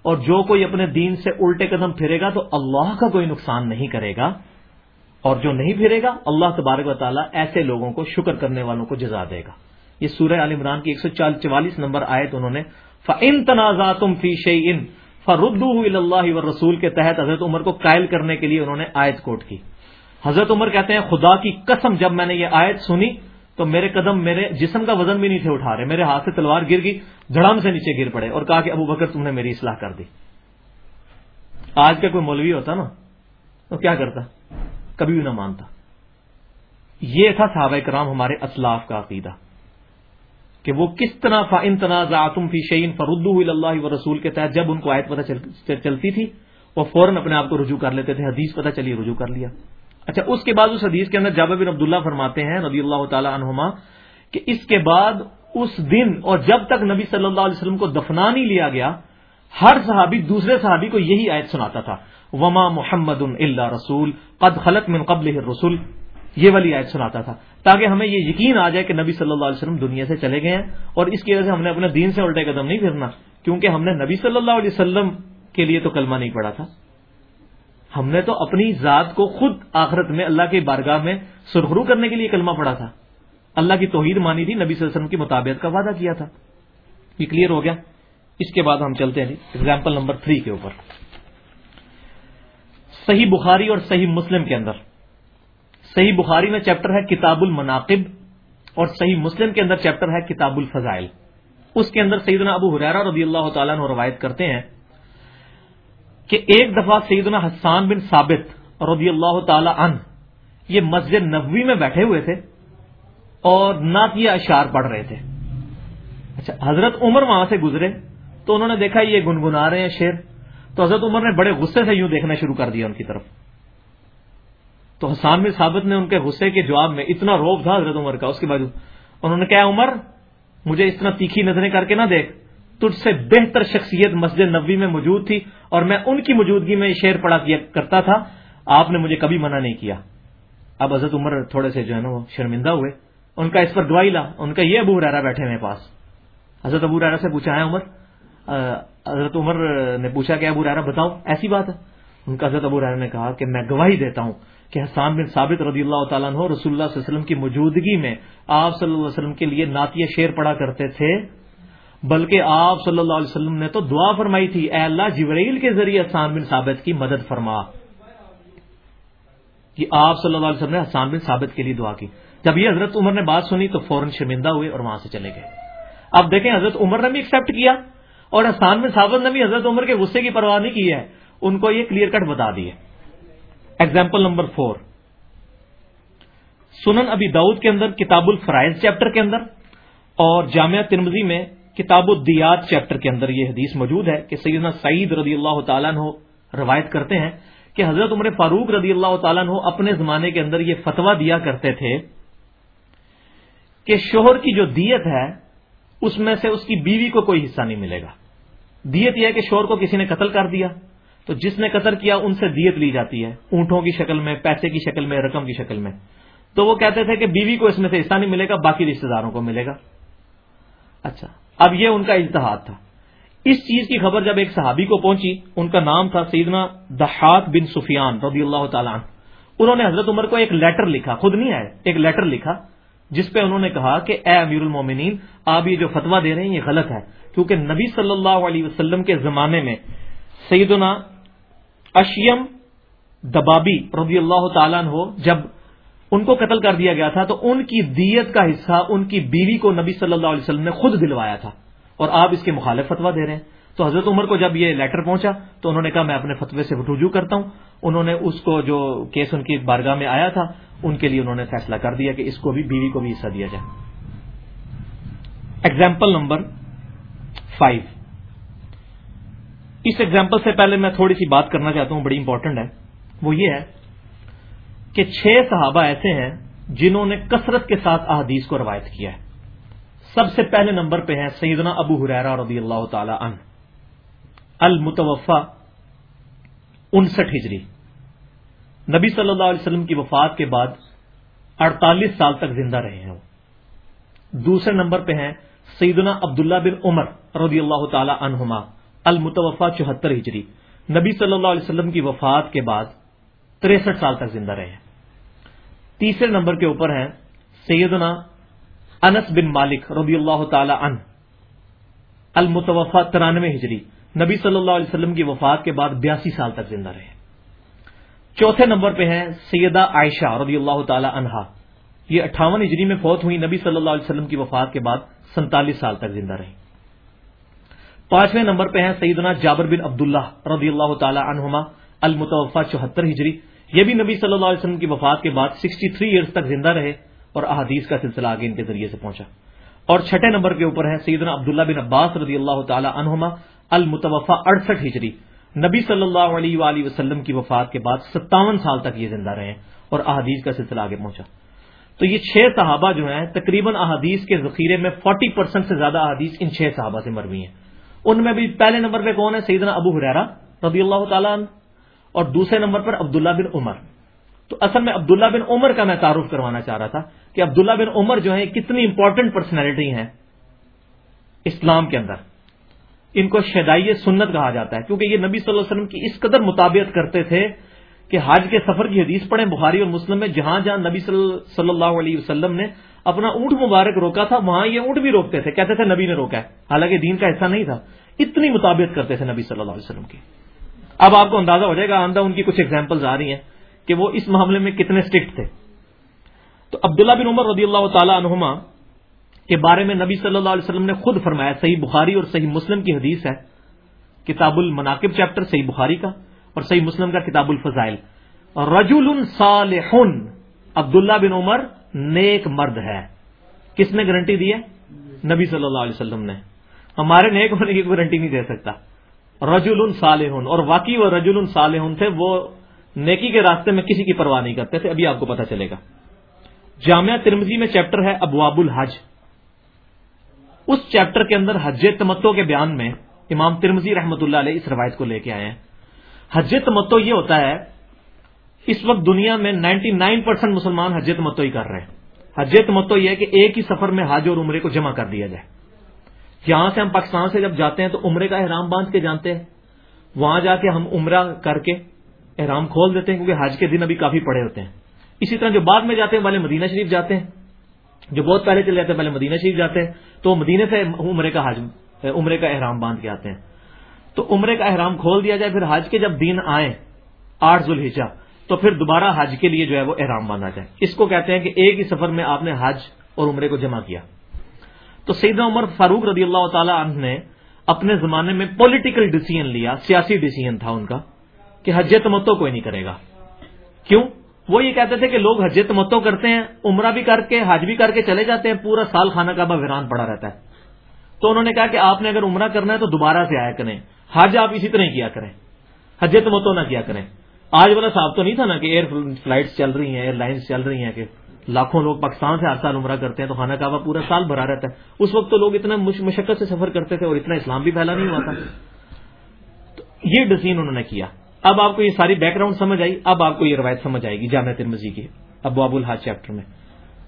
اور جو کوئی اپنے دین سے الٹے قدم پھرے گا، تو اللہ کا کوئی نقصان نہیں کرے گا۔ اور جو نہیں پھرے گا، اللہ تبارک و تعالیٰ ایسے لوگوں کو شکر کرنے والوں کو جزا دے گا۔ یہ سورہ عال عمران کی ایک سو چوالیس نمبر آئے تو انہوں نے فن تنازع تم فی شعی ان فرد اللہ و رسول کے تحت حضرت عمر کو قائل کرنے کے لیے انہوں نے آیت کوٹ کی۔ حضرت عمر کہتے ہیں، خدا کی قسم جب میں نے یہ آیت سنی تو میرے قدم میرے جسم کا وزن بھی نہیں تھے اٹھا رہے، میرے ہاتھ سے تلوار گر گئی جڑام سے نیچے گر پڑے اور کہا کہ ابو بکر تم نے میری اصلاح کر دی۔ آج کا کوئی مولوی ہوتا نا، تو کیا کرتا؟ کبھی بھی نہ مانتا۔ یہ تھا صحابہ کرام ہمارے اسلاف کا عقیدہ۔ کہ وہ کس طرح فن تنازع فی شعین فرد اللہ و رسول کے تحت جب ان کو آیت پتہ چلتی تھی وہ فوراً اپنے آپ کو رجوع کر لیتے تھے، حدیث پتہ چلی، رجوع کر لیا۔ اچھا اس کے بعد اس حدیث کے اندر جابر بن عبداللہ فرماتے ہیں، رضی اللہ تعالی عنہما، کہ اس کے بعد اس دن اور جب تک نبی صلی اللہ علیہ وسلم کو دفنا نہیں لیا گیا، ہر صحابی، دوسرے صحابی کو یہی آیت سناتا تھا۔ وما محمد اللہ رسول، قد خلط من قبل رسول یہ والی آیت سناتا تھا۔ تاکہ ہمیں یہ یقین آ جائے کہ نبی صلی اللہ علیہ وسلم دنیا سے چلے گئے ہیں اور اس کی وجہ سے ہم نے اپنے دین سے الٹے قدم نہیں پھرنا، کیونکہ ہم نے نبی صلی اللہ علیہ وسلم کے لیے تو کلمہ نہیں پڑھا تھا۔ ہم نے تو اپنی ذات کو خود آخرت میں اللہ کے بارگاہ میں سرخرو کرنے کے لیے کلمہ پڑھا تھا۔ اللہ کی توحید مانی تھی، نبی صلی اللہ علیہ وسلم کی مطابعت کا وعدہ کیا تھا۔ یہ کلیئر ہو گیا۔ اس کے بعد ہم چلتے ہیں ایگزامپل نمبر تھری کے اوپر۔ صحیح بخاری اور صحیح مسلم کے اندر۔ صحیح بخاری میں چیپٹر ہے کتاب المناقب اور صحیح مسلم کے اندر چیپٹر ہے کتاب الفضائل۔ اس کے اندر سیدنا ابو حریرہ رضی اللہ تعالیٰ نے روایت کرتے ہیں کہ ایک دفعہ سیدنا حسان بن ثابت رضی اللہ تعالی عنہ یہ مسجد نبوی میں بیٹھے ہوئے تھے اور نعتیہ اشار پڑھ رہے تھے۔ اچھا حضرت عمر وہاں سے گزرے تو انہوں نے دیکھا یہ گنگنا رہے ہیں شیر۔ تو حضرت عمر نے بڑے غصے سے یوں دیکھنا شروع کر دیا ان کی طرف۔ تو حسان بن ثابت نے ان کے غصے کے جواب میں اتنا روب تھا حضرت عمر کا، اس کے بعد انہوں نے کہا، عمر، مجھے اس طرح تیکھی نظریں کر کے نہ دیکھ۔ تجھ سے بہتر شخصیت مسجد نبوی میں موجود تھی اور میں ان کی موجودگی میں شعر پڑا کیا کرتا تھا۔ آپ نے مجھے کبھی منع نہیں کیا۔ اب حضرت عمر تھوڑے سے جو ہے نا وہ شرمندہ ہوئے۔ ان کا اس پر گواہی لا۔ ان کا یہ ابو ریرا بیٹھے میرے پاس۔ حضرت ابو ریرا سے پوچھا ہے عمر؟ حضرت عمر نے پوچھا کہ ابو ریرا بتاؤ، ایسی بات ہے۔ ان کا حضرت ابو ریرا نے کہا کہ میں گواہی دیتا ہوں کہ حسان بن ثابت رضی اللہ تعالیٰ عنہ رسول اللہ صلی اللہ علیہ وسلم کی موجودگی میں آپ صلی اللہ علیہ وسلم کے لیے نعتیہ شعر پڑا کرتے تھے، بلکہ آپ صلی اللہ علیہ وسلم نے تو دعا فرمائی تھی، اے اللہ جبرائیل کے ذریعے حسان بن ثابت کی مدد فرما۔ کہ آپ صلی اللہ علیہ وسلم نے حسان بن ثابت کے لیے دعا کی۔ جب یہ حضرت عمر نے بات سنی تو فوراً شرمندہ ہوئے اور وہاں سے چلے گئے۔ اب دیکھیں، حضرت عمر نے بھی ایکسپٹ کیا اور حسان بن ثابت نے بھی حضرت عمر کے غصے کی پرواہ نہیں کی ہے۔ ان کو یہ کلیئر کٹ بتا دی ہے۔ ایگزامپل نمبر فور سنن ابی داؤد کے اندر کتاب الفرائض چیپٹر کے اندر اور جامعہ ترمزی میں کتاب الدیات چیپٹر کے اندر یہ حدیث موجود ہے کہ سیدنا سعید رضی اللہ تعالیٰ عنہ روایت کرتے ہیں کہ حضرت عمر فاروق رضی اللہ تعالیٰ عنہ اپنے زمانے کے اندر یہ فتوا دیا کرتے تھے کہ شوہر کی جو دیت ہے، اس میں سے اس کی بیوی کو کوئی حصہ نہیں ملے گا۔ دیت یہ ہے کہ شوہر کو کسی نے قتل کر دیا۔ تو جس نے قتل کیا، ان سے دیت لی جاتی ہے، اونٹوں کی شکل میں، پیسے کی شکل میں، رقم کی شکل میں۔ تو وہ کہتے تھے کہ بیوی کو اس میں سے حصہ نہیں ملے گا، باقی رشتے داروں کو ملے گا۔ اچھا اب یہ ان کا اجتہاد تھا۔ اس چیز کی خبر جب ایک صحابی کو پہنچی، ان کا نام تھا سیدنا دہات بن سفیان رضی اللہ تعالیٰ انہوں نے حضرت عمر کو ایک لیٹر لکھا، خود نہیں آئے، ایک لیٹر لکھا، جس پہ انہوں نے کہا کہ اے امیر المومنین، آپ یہ جو فتوا دے رہے ہیں، یہ غلط ہے۔ کیونکہ نبی صلی اللہ علیہ وسلم کے زمانے میں سیدنا اشیم دبابی رضی اللہ تعالیٰ ہو جب ان کو قتل کر دیا گیا تھا تو ان کی دیت کا حصہ، ان کی بیوی کو نبی صلی اللہ علیہ وسلم نے خود دلوایا تھا اور آپ اس کے مخالف فتوا دے رہے ہیں۔ تو حضرت عمر کو جب یہ لیٹر پہنچا تو انہوں نے کہا میں اپنے فتوے سے رجوع کرتا ہوں۔ انہوں نے اس کو جو کیس ان کی بارگاہ میں آیا تھا، ان کے لیے انہوں نے فیصلہ کر دیا کہ اس کو بھی، بیوی کو بھی حصہ دیا جائے۔ ایگزامپل نمبر فائیو اس ایگزامپل سے پہلے میں تھوڑی سی بات کرنا چاہتا ہوں، بڑی امپورٹنٹ ہے۔ وہ یہ ہے کہ چھ صحابہ ایسے ہیں جنہوں نے کثرت کے ساتھ احادیث کو روایت کیا ہے۔ سب سے پہلے نمبر پہ ہیں سیدنا ابو حریرا رضی اللہ تعالی عنہ۔ المتوفا انسٹھ ہجری۔ نبی صلی اللہ علیہ وسلم کی وفات کے بعد اڑتالیس سال تک زندہ رہے ہیں وہ۔ دوسرے نمبر پہ ہیں سیدنا عبداللہ بن عمر رضی اللہ تعالی عنہما۔ المتوفا چوہتر ہجری۔ نبی صلی اللہ علیہ وسلم کی وفات کے بعد تریسٹھ سال تک زندہ رہے۔ تیسرے نمبر کے اوپر ہیں سیدنا انس بن مالک رضی اللہ تعالی عنہ۔ المتوفا ترانوے ہجری۔ نبی صلی اللہ علیہ وسلم کی وفات کے بعد بیاسی سال تک زندہ رہے۔ چوتھے نمبر پہ ہیں سیدہ عائشہ رضی اللہ تعالی عنہا۔ یہ اٹھاون ہجری میں فوت ہوئی نبی صلی اللہ علیہ وسلم کی وفات کے بعد سینتالیس سال تک زندہ رہی پانچویں نمبر پہ ہیں سیدنا جابر بن عبداللہ رضی اللہ تعالی عنہما المتوفا چوہتر ہجری۔ یہ بھی نبی صلی اللہ علیہ وسلم کی وفات کے بعد سکسٹی تھری ایئرس تک زندہ رہے اور احادیث کا سلسلہ آگے ان کے ذریعے سے پہنچا۔ اور چھٹے نمبر کے اوپر ہے سیدنا عبداللہ بن عباس رضی اللہ تعالی عنہما المتوفا اڑسٹھ ہجری۔ نبی صلی اللہ علیہ وآلہ وسلم کی وفات کے بعد ستاون سال تک یہ زندہ رہے اور احادیث کا سلسلہ آگے پہنچا۔ تو یہ چھ صحابہ جو ہیں، تقریباً احادیث کے ذخیرے میں فورٹی پرسینٹ سے زیادہ احادیث ان چھ صحابہ سے مروی ہیں۔ ان میں بھی پہلے نمبر پہ کون ہے؟ سیدنا ابو حریرا رضی اللہ تعالیٰ عنہ اور دوسرے نمبر پر عبداللہ بن عمر۔ تو اصل میں عبداللہ بن عمر کا میں تعارف کروانا چاہ رہا تھا کہ عبداللہ بن عمر جو ہے کتنی امپورٹنٹ پرسنالٹی ہیں اسلام کے اندر۔ ان کو شدائی سنت کہا جاتا ہے، کیونکہ یہ نبی صلی اللہ علیہ وسلم کی اس قدر مطابقت کرتے تھے کہ حج کے سفر کی حدیث پڑھیں، بخاری اور مسلم میں جہاں جہاں نبی صلی اللہ علیہ وسلم نے اپنا اونٹ مبارک روکا تھا، وہاں یہ اونٹ بھی روکتے تھے، کہتے تھے نبی نے روکا ہے۔ حالانکہ دین کا حصہ نہیں تھا۔ اتنی مطابقت کرتے تھے نبی صلی اللہ علیہ وسلم کی۔ اب آپ کو اندازہ ہو جائے گا آندہ ان کی کچھ ایگزامپلز آ رہی ہیں کہ وہ اس معاملے میں کتنے اسٹرکٹ تھے۔ تو عبداللہ بن عمر رضی اللہ تعالی عنہما کے بارے میں نبی صلی اللہ علیہ وسلم نے خود فرمایا، صحیح بخاری اور صحیح مسلم کی حدیث ہے۔ کتاب المناقب چیپٹر صحیح بخاری کا اور صحیح مسلم کا کتاب الفضائل۔ رجول صالح، عبداللہ بن عمر نیک مرد ہے۔ کس نے گارنٹی دی ہے؟ نبی صلی اللہ علیہ وسلم نے۔ ہمارے نیک ہونے کی گارنٹی نہیں دے سکتا۔ رجول صالح، اور واقعی وہ رجول صالح تھے، وہ نیکی کے راستے میں کسی کی پرواہ نہیں کرتے تھے۔ ابھی آپ کو پتا چلے گا۔ جامعہ ترمزی میں چیپٹر ہے ابواب الحج اس چیپٹر کے اندر حج تمتو کے بیان میں امام ترمزی رحمۃ اللہ علیہ اس روایت کو لے کے آئے ہیں۔ حج تمتو یہ ہوتا ہے اس وقت دنیا میں نائنٹی نائن پرسینٹ مسلمان حج تمتو ہی کر رہے ہیں۔ حج تمتو یہ ہے کہ ایک ہی سفر میں حج اور عمرے کو جمع کر دیا جائے۔ یہاں سے ہم پاکستان سے جب جاتے ہیں تو عمرے کا احرام باندھ کے جانتے ہیں۔ وہاں جا کے ہم عمرہ کر کے احرام کھول دیتے ہیں کیونکہ حج کے دن ابھی کافی پڑے ہوتے ہیں۔ اسی طرح جو بعد میں جاتے ہیں والے مدینہ شریف جاتے ہیں۔ جو بہت پہلے چلے جاتے ہیں پہلے مدینہ شریف جاتے ہیں۔ تو مدینے سے عمرے کا حج، عمرے کا احرام باندھ کے آتے ہیں۔ تو عمرے کا احرام کھول دیا جائے، پھر حج کے جب دن آئے، آٹھ ذوالحجہ تو پھر دوبارہ حج کے لیے جو ہے وہ احرام باندھا جائے۔ اس کو کہتے ہیں کہ ایک ہی سفر میں آپ نے حج اور عمرے کو جمع کیا۔ تو سیدنا عمر فاروق رضی اللہ تعالی عنہ نے اپنے زمانے میں پولیٹیکل ڈیسیجن لیا، سیاسی ڈیسیجن تھا ان کا، کہ حج تمتو کوئی نہیں کرے گا۔ کیوں؟ وہ یہ کہتے تھے کہ لوگ حج تمتو کرتے ہیں، عمرہ بھی کر کے، حج بھی کر کے چلے جاتے ہیں، پورا سال خانہ کعبہ ویران پڑا رہتا ہے۔ تو انہوں نے کہا کہ آپ نے اگر عمرہ کرنا ہے تو دوبارہ سے آیا کریں۔ حج آپ اسی طرح کیا کریں۔ حج تمتو نہ کیا کریں۔ آج والا صاحب تو نہیں تھا نا کہ ایئر فلائٹس چل رہی ہیں ایئر لائنس چل رہی ہیں کہ لاکھوں لوگ پاکستان سے ہر سال عمرہ کرتے ہیں تو خانہ کعبہ پورا سال بھرا رہتا ہے۔ اس وقت تو لوگ اتنا مشقت سے سفر کرتے تھے اور اتنا اسلام بھی پھیلا نہیں ہوا تھا۔ تو یہ ڈسین انہوں نے کیا۔ اب آپ کو یہ ساری بیک گراؤنڈ سمجھ آئی، اب آپ کو یہ روایت سمجھ آئے گی جامع ترمزی کی، ابو ابو الحاظ چیپٹر میں۔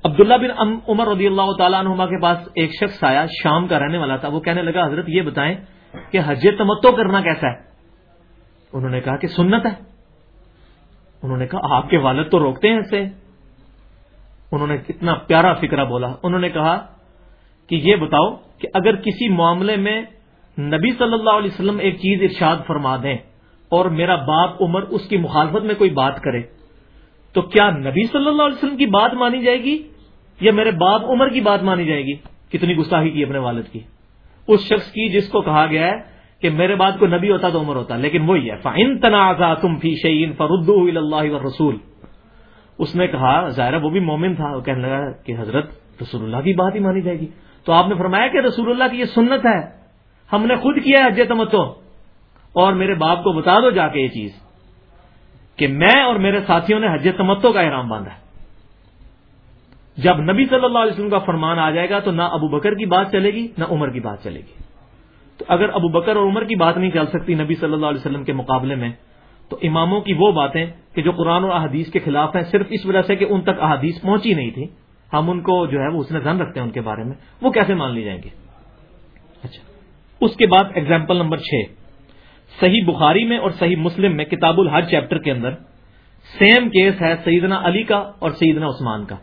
عبداللہ بن عمر رضی اللہ تعالیٰ عنہما کے پاس ایک شخص آیا، شام کا رہنے والا تھا۔ وہ کہنے لگا، حضرت یہ بتائیں کہ حج تمتو کرنا کیسا ہے؟ انہوں نے کہا کہ سنت ہے۔ انہوں نے کہا، آپ کے والد تو روکتے ہیں اسے۔ انہوں نے کتنا پیارا فکرہ بولا۔ انہوں نے کہا کہ یہ بتاؤ کہ اگر کسی معاملے میں نبی صلی اللہ علیہ وسلم ایک چیز ارشاد فرما دیں اور میرا باپ عمر اس کی مخالفت میں کوئی بات کرے، تو کیا نبی صلی اللہ علیہ وسلم کی بات مانی جائے گی یا میرے باپ عمر کی بات مانی جائے گی؟ کتنی گستاخی کی اپنے والد کی۔ اس شخص کی جس کو کہا گیا ہے کہ میرے بعد کو نبی ہوتا تو عمر ہوتا، لیکن وہی ہے فائن تنازع تم فی شعین فرد اللہ و رسول اس نے کہا ظاہرہ وہ بھی مومن تھا، وہ کہنے لگا کہ حضرت رسول اللہ کی بات ہی مانی جائے گی۔ تو آپ نے فرمایا کہ رسول اللہ کی یہ سنت ہے، ہم نے خود کیا ہے حج تمتو اور میرے باپ کو بتا دو جا کے یہ چیز کہ میں اور میرے ساتھیوں نے حج تمتو کا احرام باندھا جب نبی صلی اللہ علیہ وسلم کا فرمان آ جائے گا تو نہ ابو بکر کی بات چلے گی، نہ عمر کی بات چلے گی۔ تو اگر ابو بکر اور عمر کی بات نہیں چل سکتی نبی صلی اللہ علیہ وسلم کے مقابلے میں، تو اماموں کی وہ باتیں کہ جو قرآن اور احادیث کے خلاف ہیں، صرف اس وجہ سے کہ ان تک احادیث پہنچی نہیں تھی، ہم ان کو جو ہے وہ اس نے دھن رکھتے ہیں ان کے بارے میں، وہ کیسے مان لی جائیں گے؟ اچھا اس کے بعد ایگزامپل نمبر چھ۔ صحیح بخاری میں اور صحیح مسلم میں کتاب الحج چیپٹر کے اندر سیم کیس ہے سیدنا علی کا اور سیدنا عثمان کا۔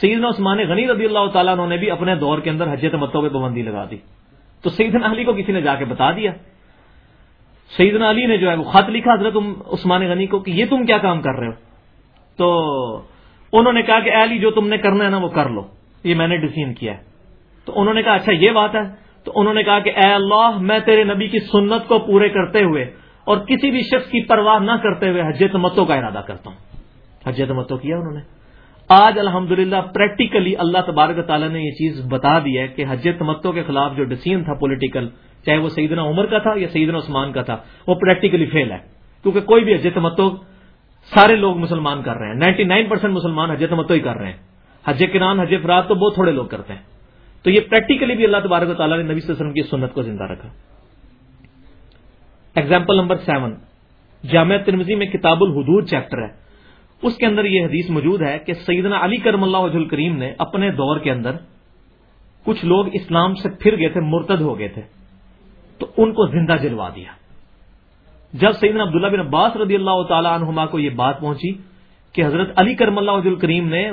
سیدنا عثمان غنی رضی اللہ تعالیٰ نے بھی اپنے دور کے اندر حجت متوں پہ پابندی لگا دی۔ تو سیدنا علی کو کسی نے جا کے بتا دیا۔ سیدنا علی نے جو ہے وہ خط لکھا حضرت عثمان غنی کو کہ یہ تم کیا کام کر رہے ہو؟ تو انہوں نے کہا کہ اے علی جو تم نے کرنا ہے نا وہ کر لو۔ یہ میں نے ڈسین کیا ہے۔ تو انہوں نے کہا اچھا یہ بات ہے۔ تو انہوں نے کہا کہ اے اللہ میں تیرے نبی کی سنت کو پورے کرتے ہوئے اور کسی بھی شخص کی پرواہ نہ کرتے ہوئے حجت متوں کا ارادہ کرتا ہوں۔ حجت متوں کیا انہوں نے؟ آج الحمدللہ پریکٹیکلی اللہ تبارک تعالیٰ نے یہ چیز بتا دی ہے کہ حجت متوں کے خلاف جو ڈسین تھا پولیٹیکل چاہے وہ سیدنا عمر کا تھا یا سیدنا عثمان کا تھا، وہ پریکٹیکلی فیل ہے۔ کیونکہ کوئی بھی حجت متو سارے لوگ مسلمان کر رہے ہیں۔ نائنٹی نائن پرسینٹ مسلمان حجت متو ہی کر رہے ہیں۔ حج کران حج فراد تو بہت تھوڑے لوگ کرتے ہیں۔ تو یہ پریکٹیکلی بھی اللہ تبارک تعالیٰ نے نبی صلی اللہ علیہ وسلم کی سنت کو زندہ رکھا۔ ایگزامپل نمبر سیون جامع ترمزی میں کتاب الحدود چیپٹر ہے۔ اس کے اندر یہ حدیث موجود ہے کہ سیدنا علی کرم اللہ وجہ الکریم نے اپنے دور کے اندر کچھ لوگ اسلام سے پھر گئے تھے، مرتد ہو گئے تھے، تو ان کو زندہ جلوا دیا۔ جب سیدنا عبداللہ بن عباس رضی اللہ تعالی عنہما کو یہ بات پہنچی کہ حضرت علی کرم اللہ وجہ الکریم نے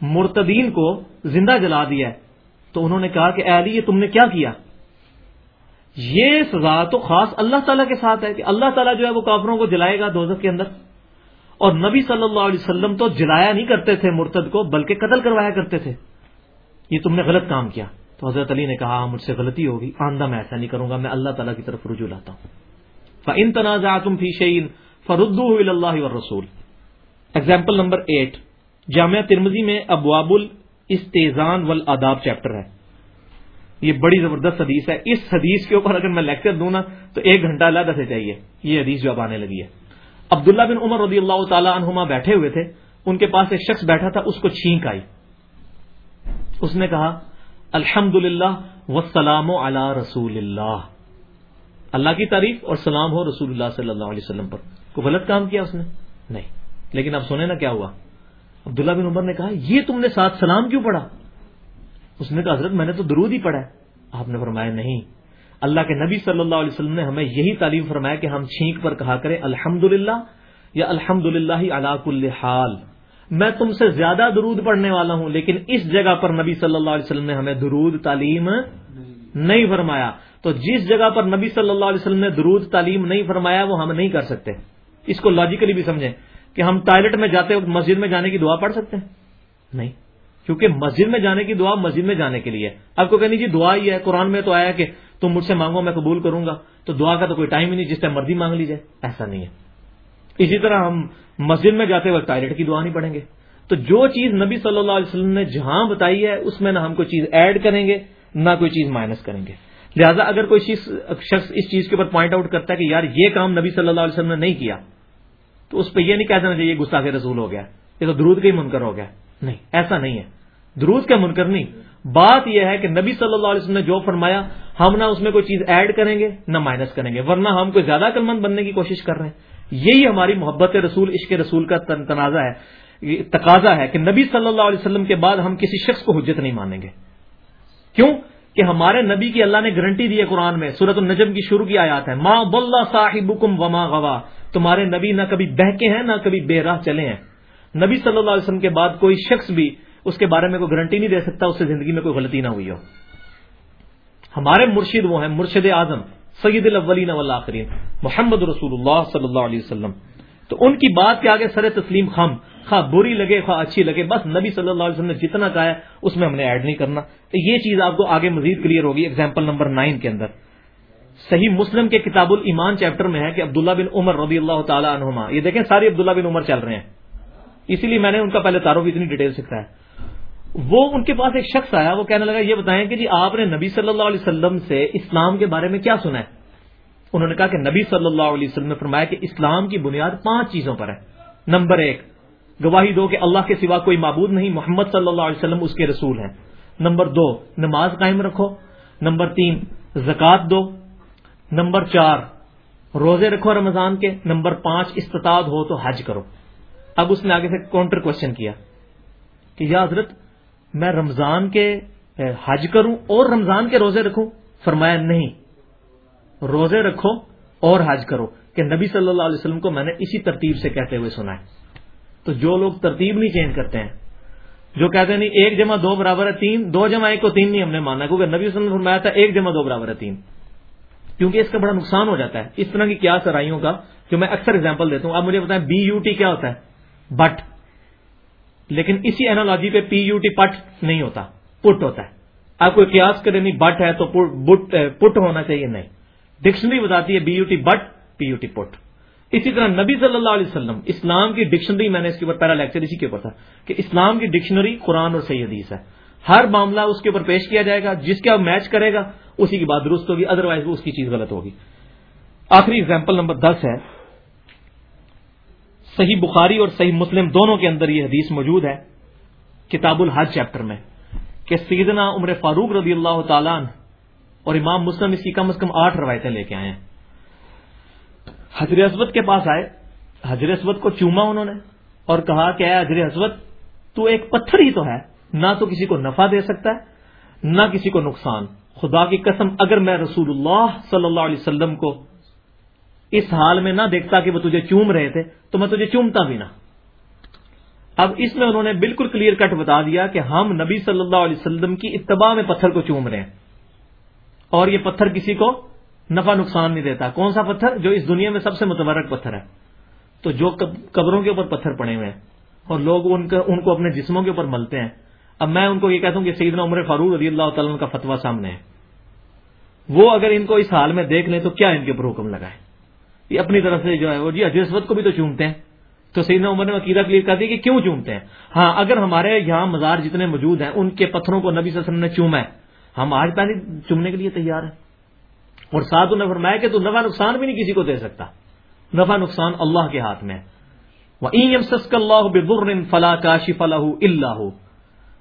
مرتدین کو زندہ جلا دیا ہے، تو انہوں نے کہا کہ اے علی، یہ تم نے کیا کیا؟ یہ سزا تو خاص اللہ تعالیٰ کے ساتھ ہے کہ اللہ تعالیٰ جو ہے وہ کافروں کو جلائے گا دوزخ کے اندر۔ اور نبی صلی اللہ علیہ وسلم تو جلایا نہیں کرتے تھے مرتد کو، بلکہ قتل کروایا کرتے تھے۔ یہ تم نے غلط کام کیا۔ تو حضرت علی نے کہا ہاں، مجھ سے غلطی ہوگی، آندہ میں ایسا نہیں کروں گا، میں اللہ تعالیٰ کی طرف رجوع لاتا ہوں۔ فن تنازع تم فی شعین فرد اللہ اور رسول example number eight Jami Tirmidhi میں ابواب الاستیزان والآداب چیپٹر ہے۔ یہ بڑی زبردست حدیث ہے۔ اس حدیث کے اوپر اگر میں لیکچر دوں نا، تو ایک گھنٹہ علیحدہ سے چاہیے یہ حدیث جو اب آنے لگی ہے۔ عبداللہ بن عمر رضی اللہ تعالی عنہما بیٹھے ہوئے تھے۔ ان کے پاس ایک شخص بیٹھا تھا، اس کو چھینک آئی۔ اس نے کہا الحمد للہ وسلام علی رسول اللہ اللہ کی تعریف اور سلام ہو رسول اللہ صلی اللہ علیہ وسلم پر۔ کوئی غلط کام کیا اس نے؟ نہیں۔ لیکن اب سنیں نا کیا ہوا۔ عبداللہ بن عمر نے کہا، یہ تم نے ساتھ سلام کیوں پڑھا؟ اس نے کہا، حضرت میں نے تو درود ہی پڑھا ہے۔ آپ نے فرمایا، نہیں۔ اللہ کے نبی صلی اللہ علیہ وسلم نے ہمیں یہی تعلیم فرمایا کہ ہم چھینک پر کہا کریں الحمد یا الحمد للہ علاق الحال میں تم سے زیادہ درود پڑھنے والا ہوں، لیکن اس جگہ پر نبی صلی اللہ علیہ وسلم نے ہمیں درود تعلیم نہیں فرمایا۔ تو جس جگہ پر نبی صلی اللہ علیہ وسلم نے درود تعلیم نہیں فرمایا، وہ ہم نہیں کر سکتے۔ اس کو لاجیکلی بھی سمجھیں کہ ہم ٹوائلٹ میں جاتے وقت مسجد میں جانے کی دعا پڑھ سکتے ہیں؟ نہیں۔ کیونکہ مسجد میں جانے کی دعا مسجد میں جانے کے لیے۔ آپ کو کہنی جی دعا ہی ہے، قرآن میں تو آیا کہ تم مجھ سے مانگو، میں قبول کروں گا۔ تو دعا کا تو کوئی ٹائم ہی نہیں، جس ٹائم مرضی مانگ لیجیے ایسا نہیں ہے۔ اسی طرح ہم مسجد میں جاتے وقت ٹوائلٹ کی دعا نہیں پڑھیں گے۔ تو جو چیز نبی صلی اللہ علیہ وسلم نے جہاں بتائی ہے، اس میں نہ ہم کوئی چیز ایڈ کریں گے، نہ کوئی چیز مائنس کریں گے۔ لہٰذا اگر کوئی چیز شخص اس چیز کے اوپر پوائنٹ آؤٹ کرتا ہے کہ یار، یہ کام نبی صلی اللہ علیہ وسلم نے نہیں کیا، تو اس پہ یہ نہیں کہہ دینا چاہیے گسا کے رسول ہو گیا۔ یہ تو درود کا ہی منکر ہو گیا۔ نہیں، ایسا نہیں ہے۔ درود کا منکر نہیں۔ بات یہ ہے کہ نبی صلی اللہ علیہ وسلم نے جو فرمایا ہم نہ اس میں کوئی چیز ایڈ کریں گے، نہ مائنس کریں گے، ورنہ ہم کوئی زیادہ کلمند بننے کی کوشش کر رہے ہیں۔ یہی ہماری محبت رسول، عشق رسول کا تنازع ہے۔ تقاضا ہے کہ نبی صلی اللہ علیہ وسلم کے بعد ہم کسی شخص کو حجت نہیں مانیں گے۔ کیوں؟ کہ ہمارے نبی کی اللہ نے گارنٹی دی ہے قرآن میں سورت النجم کی شروع کی آیات ہے ماں بلّہ صاحب وما غوا تمہارے نبی نہ کبھی بہکے ہیں، نہ کبھی بے راہ چلے ہیں۔ نبی صلی اللہ علیہ وسلم کے بعد کوئی شخص بھی اس کے بارے میں کوئی گارنٹی نہیں دے سکتا، اس سے زندگی میں کوئی غلطی نہ ہوئی ہو۔ ہمارے مرشد وہ ہیں، مرشد اعظم، سید الاولین والآخرین، محمد رسول اللہ صلی اللہ علیہ وسلم۔ تو ان کی بات کے آگے سر تسلیم خم خواہ بری لگے، خواہ اچھی لگے، بس نبی صلی اللہ علیہ وسلم نے جتنا کہا ہے، اس میں ہم نے ایڈ نہیں کرنا۔ تو یہ چیز آپ کو آگے مزید کلیئر ہوگی ایگزامپل نمبر نائن کے اندر۔ صحیح مسلم کے کتاب الایمان چیپٹر میں ہے کہ عبداللہ بن عمر رضی اللہ تعالیٰ عنہما، یہ دیکھیں ساری عبداللہ بن عمر چل رہے ہیں۔ اسی لیے میں نے ان کا پہلے تعارف اتنی ڈیٹیل سکھا ہے وہ ان کے پاس ایک شخص آیا، وہ کہنے لگا، یہ بتائیں کہ جی آپ نے نبی صلی اللہ علیہ وسلم سے اسلام کے بارے میں کیا سنا ہے؟ انہوں نے کہا کہ نبی صلی اللہ علیہ وسلم نے فرمایا کہ اسلام کی بنیاد پانچ چیزوں پر ہے۔ نمبر ایک، گواہی دو کہ اللہ کے سوا کوئی معبود نہیں، محمد صلی اللہ علیہ وسلم اس کے رسول ہیں۔ نمبر دو، نماز قائم رکھو۔ نمبر تین، زکوٰۃ دو۔ نمبر چار، روزے رکھو رمضان کے۔ نمبر پانچ، استطاعت ہو تو حج کرو۔ اب اس نے آگے سے کاؤنٹر کوشچن کیا کہ یا حضرت میں رمضان کے حج کروں اور رمضان کے روزے رکھوں؟ فرمایا نہیں۔ روزے رکھو اور حج کرو، کہ نبی صلی اللہ علیہ وسلم کو میں نے اسی ترتیب سے کہتے ہوئے سنا ہے۔ تو جو لوگ ترتیب نہیں چینج کرتے ہیں، جو کہتے ہیں نہیں، ایک جمع دو برابر ہے تین، دو جمع ایک کو تین نہیں ہم نے مانا، کیونکہ نبی وسلم نے فرمایا تھا ایک جمع دو برابر ہے تین۔ کیونکہ اس کا بڑا نقصان ہو جاتا ہے۔ اس طرح کی کیا سرائیوں کا جو میں اکثر اگزامپل دیتا ہوں۔ آپ مجھے بتائیں بی یو ٹی کیا ہوتا ہے؟ بٹ۔ لیکن اسی اینالوجی پہ پی یو ٹی پٹ نہیں ہوتا، پٹ ہوتا ہے۔ آپ کوئی قیاس کریں نہیں، بٹ ہے تو پٹ ہونا چاہیے، نہیں۔ ڈکشنری بتاتی ہے B U T but P U T put. اسی طرح نبی صلی اللہ علیہ وسلم، اسلام کی ڈکشنری میں نے اس کے اوپر پہلا لیکچر اسی کے اوپر تھا کہ اسلام کی ڈکشنری قرآن اور صحیح حدیث ہے۔ ہر معاملہ اس کے اوپر پیش کیا جائے گا، جس کے میچ کرے گا، اسی کی بات درست ہوگی ادروائز وہ اس کی چیز غلط ہوگی۔ آخری اگزامپل نمبر دس ہے۔ صحیح بخاری اور صحیح مسلم دونوں کے اندر یہ حدیث موجود ہے، کتاب الحج چیپٹر میں، کہ سیدنا عمر فاروق رضی اللہ تعالیٰ اور امام مسلم اس کی کم از کم آٹھ روایتیں لے کے آئے ہیں۔ حضر اسود کے پاس آئے حضر اسود کو چوما انہوں نے اور کہا کہ اے حضر اسود، تو ایک پتھر ہی تو ہے، نہ تو کسی کو نفع دے سکتا ہے، نہ کسی کو نقصان۔ خدا کی قسم، اگر میں رسول اللہ صلی اللہ علیہ وسلم کو اس حال میں نہ دیکھتا کہ وہ تجھے چوم رہے تھے، تو میں تجھے چومتا بھی نہ۔ اب اس میں انہوں نے بالکل کلیئر کٹ بتا دیا کہ ہم نبی صلی اللہ علیہ وسلم کی اتباع میں پتھر کو چوم رہے ہیں۔ اور یہ پتھر کسی کو نفع نقصان نہیں دیتا۔ کون سا پتھر؟ جو اس دنیا میں سب سے متبرک پتھر ہے۔ تو جو قبروں کے اوپر پتھر پڑے ہوئے ہیں اور لوگ ان ان کو اپنے جسموں کے اوپر ملتے ہیں۔ اب میں ان کو یہ کہتا ہوں کہ سیدنا عمر فاروق رضی اللہ تعالیٰ کا فتوا سامنے ہے۔ وہ اگر ان کو اس حال میں دیکھ لیں تو کیا ان کے اوپر حکم لگائے یہ اپنی طرف سے جو ہے وہ جی اجرسوت کو بھی تو چومتے ہیں۔ تو سیدنا عمر نے عقیدہ کلیئر کر دیا کہ کیوں چومتے ہیں؟ ہاں اگر ہمارے یہاں مزار جتنے موجود ہیں، ان کے پتھروں کو نبی صلی اللہ علیہ وسلم نے چوما ہے۔ ہم آج پہلے چومنے کے لیے تیار ہیں۔ اور ساتھ انہیں فرمایا کہ تو نفع نقصان بھی نہیں کسی کو دے سکتا۔ نفع نقصان اللہ کے ہاتھ میں وہ اللہ بر کا شف اللہ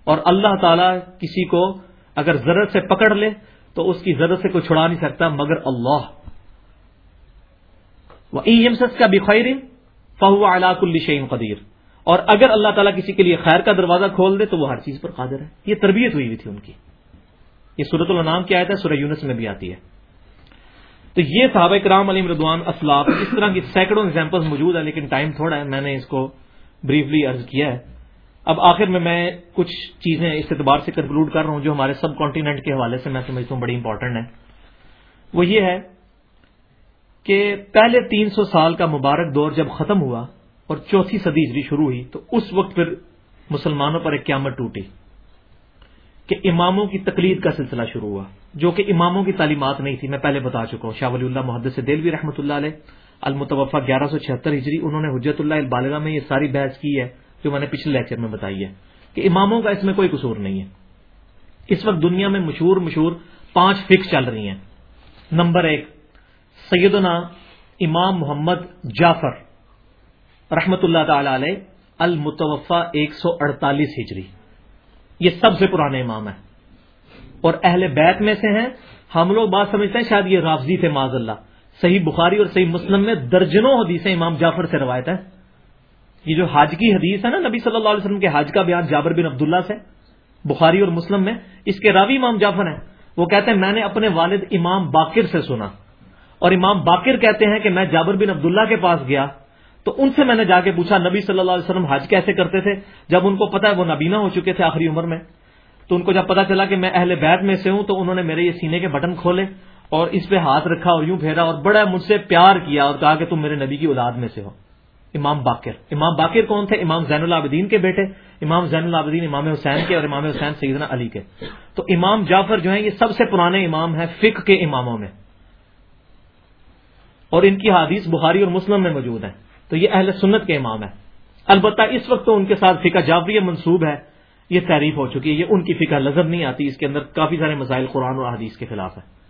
اور اللہ تعالی کسی کو اگر ضرورت سے پکڑ لے، تو اس کی ضرورت سے کوئی چھڑا نہیں سکتا مگر اللہ۔ وہ سس کا بخیر فہو علاق الشین قدیر اور اگر اللہ تعالیٰ کسی کے لیے خیر کا دروازہ کھول دے تو وہ ہر چیز پر قادر ہے۔ یہ تربیت ہوئی ہوئی تھی ان کی۔ یہ صورت النام کیا آیا تھا سورہ یونس میں بھی آتی ہے۔ تو یہ صحابہ کرام علیم ردوان اسلاف، اس طرح کی سینکڑوں ایگزامپل موجود ہیں، لیکن ٹائم تھوڑا ہے، میں نے اس کو بریفلی ارض کیا ہے۔ اب آخر میں میں کچھ چیزیں اس اعتبار سے کنکلوڈ کر رہا ہوں جو ہمارے سب کانٹیننٹ کے حوالے سے میں سمجھتا ہوں بڑی امپورٹنٹ ہے وہ یہ ہے کہ پہلے تین سو سال کا مبارک دور جب ختم ہوا اور چوتھی صدی ہجری شروع ہوئی، تو اس وقت پھر مسلمانوں پر ایک قیامت ٹوٹی کہ اماموں کی تقلید کا سلسلہ شروع ہوا، جو کہ اماموں کی تعلیمات نہیں تھی، میں پہلے بتا چکا ہوں، شاہ ولی اللہ محدود سے دلوی رحمۃ اللہ علیہ المتوفہ گیارہ سو چھہتر ہجری، انہوں نے حجت اللہ البالغہ میں یہ ساری بحث کی ہے، جو میں نے پچھلے لیکچر میں بتائی ہے کہ اماموں کا اس میں کوئی قصور نہیں ہے۔ اس وقت دنیا میں مشہور مشہور پانچ فکس چل رہی ہیں۔ نمبر ایک سیدنا امام محمد جعفر رحمت اللہ تعالی علیہ المتوفہ ایک سو اڑتالیس ہجری۔ یہ سب سے پرانے امام ہیں۔ اور اہل بیت میں سے ہیں۔ ہم لوگ بات سمجھتے ہیں شاید یہ رافضی تھے معذ اللہ صحیح بخاری اور صحیح مسلم میں درجنوں حدیثیں امام جعفر سے روایت ہیں۔ یہ جو حج کی حدیث ہے نا، نبی صلی اللہ علیہ وسلم کے حج کا بیان جابر بن عبداللہ سے، بخاری اور مسلم میں، اس کے راوی امام جعفر ہیں۔ وہ کہتے ہیں، میں نے اپنے والد امام باقر سے سنا۔ اور امام باقر کہتے ہیں کہ میں جابر بن عبداللہ کے پاس گیا تو ان سے میں نے جا کے پوچھا، نبی صلی اللہ علیہ وسلم حج کیسے کرتے تھے؟ جب ان کو پتا ہے وہ نبینا ہو چکے تھے آخری عمر میں، تو ان کو جب پتا چلا کہ میں اہل بیت میں سے ہوں، تو انہوں نے میرے یہ سینے کے بٹن کھولے اور اس پہ ہاتھ رکھا اور یوں پھیرا اور بڑا مجھ سے پیار کیا اور کہا کہ تم میرے نبی کی اولاد میں سے ہو۔ امام باقر۔ امام باقر کون تھے؟ امام زین العابدین کے بیٹے، امام زین العابدین، امام حسین کے اور امام حسین سیدنا علی کے۔ تو امام جعفر جو ہیں، یہ سب سے پرانے امام ہیں فک کے اماموں میں۔ اور ان کی حادیث بخاری اور مسلم میں موجود ہیں۔ تو یہ اہل سنت کے امام ہیں۔ البتہ اس وقت تو ان کے ساتھ فقہ جعفری منصوب ہے۔ یہ تعریف ہو چکی ہے۔ یہ ان کی فقہ نظر نہیں آتی۔ اس کے اندر کافی سارے مسائل قرآن اور حدیث کے خلاف ہے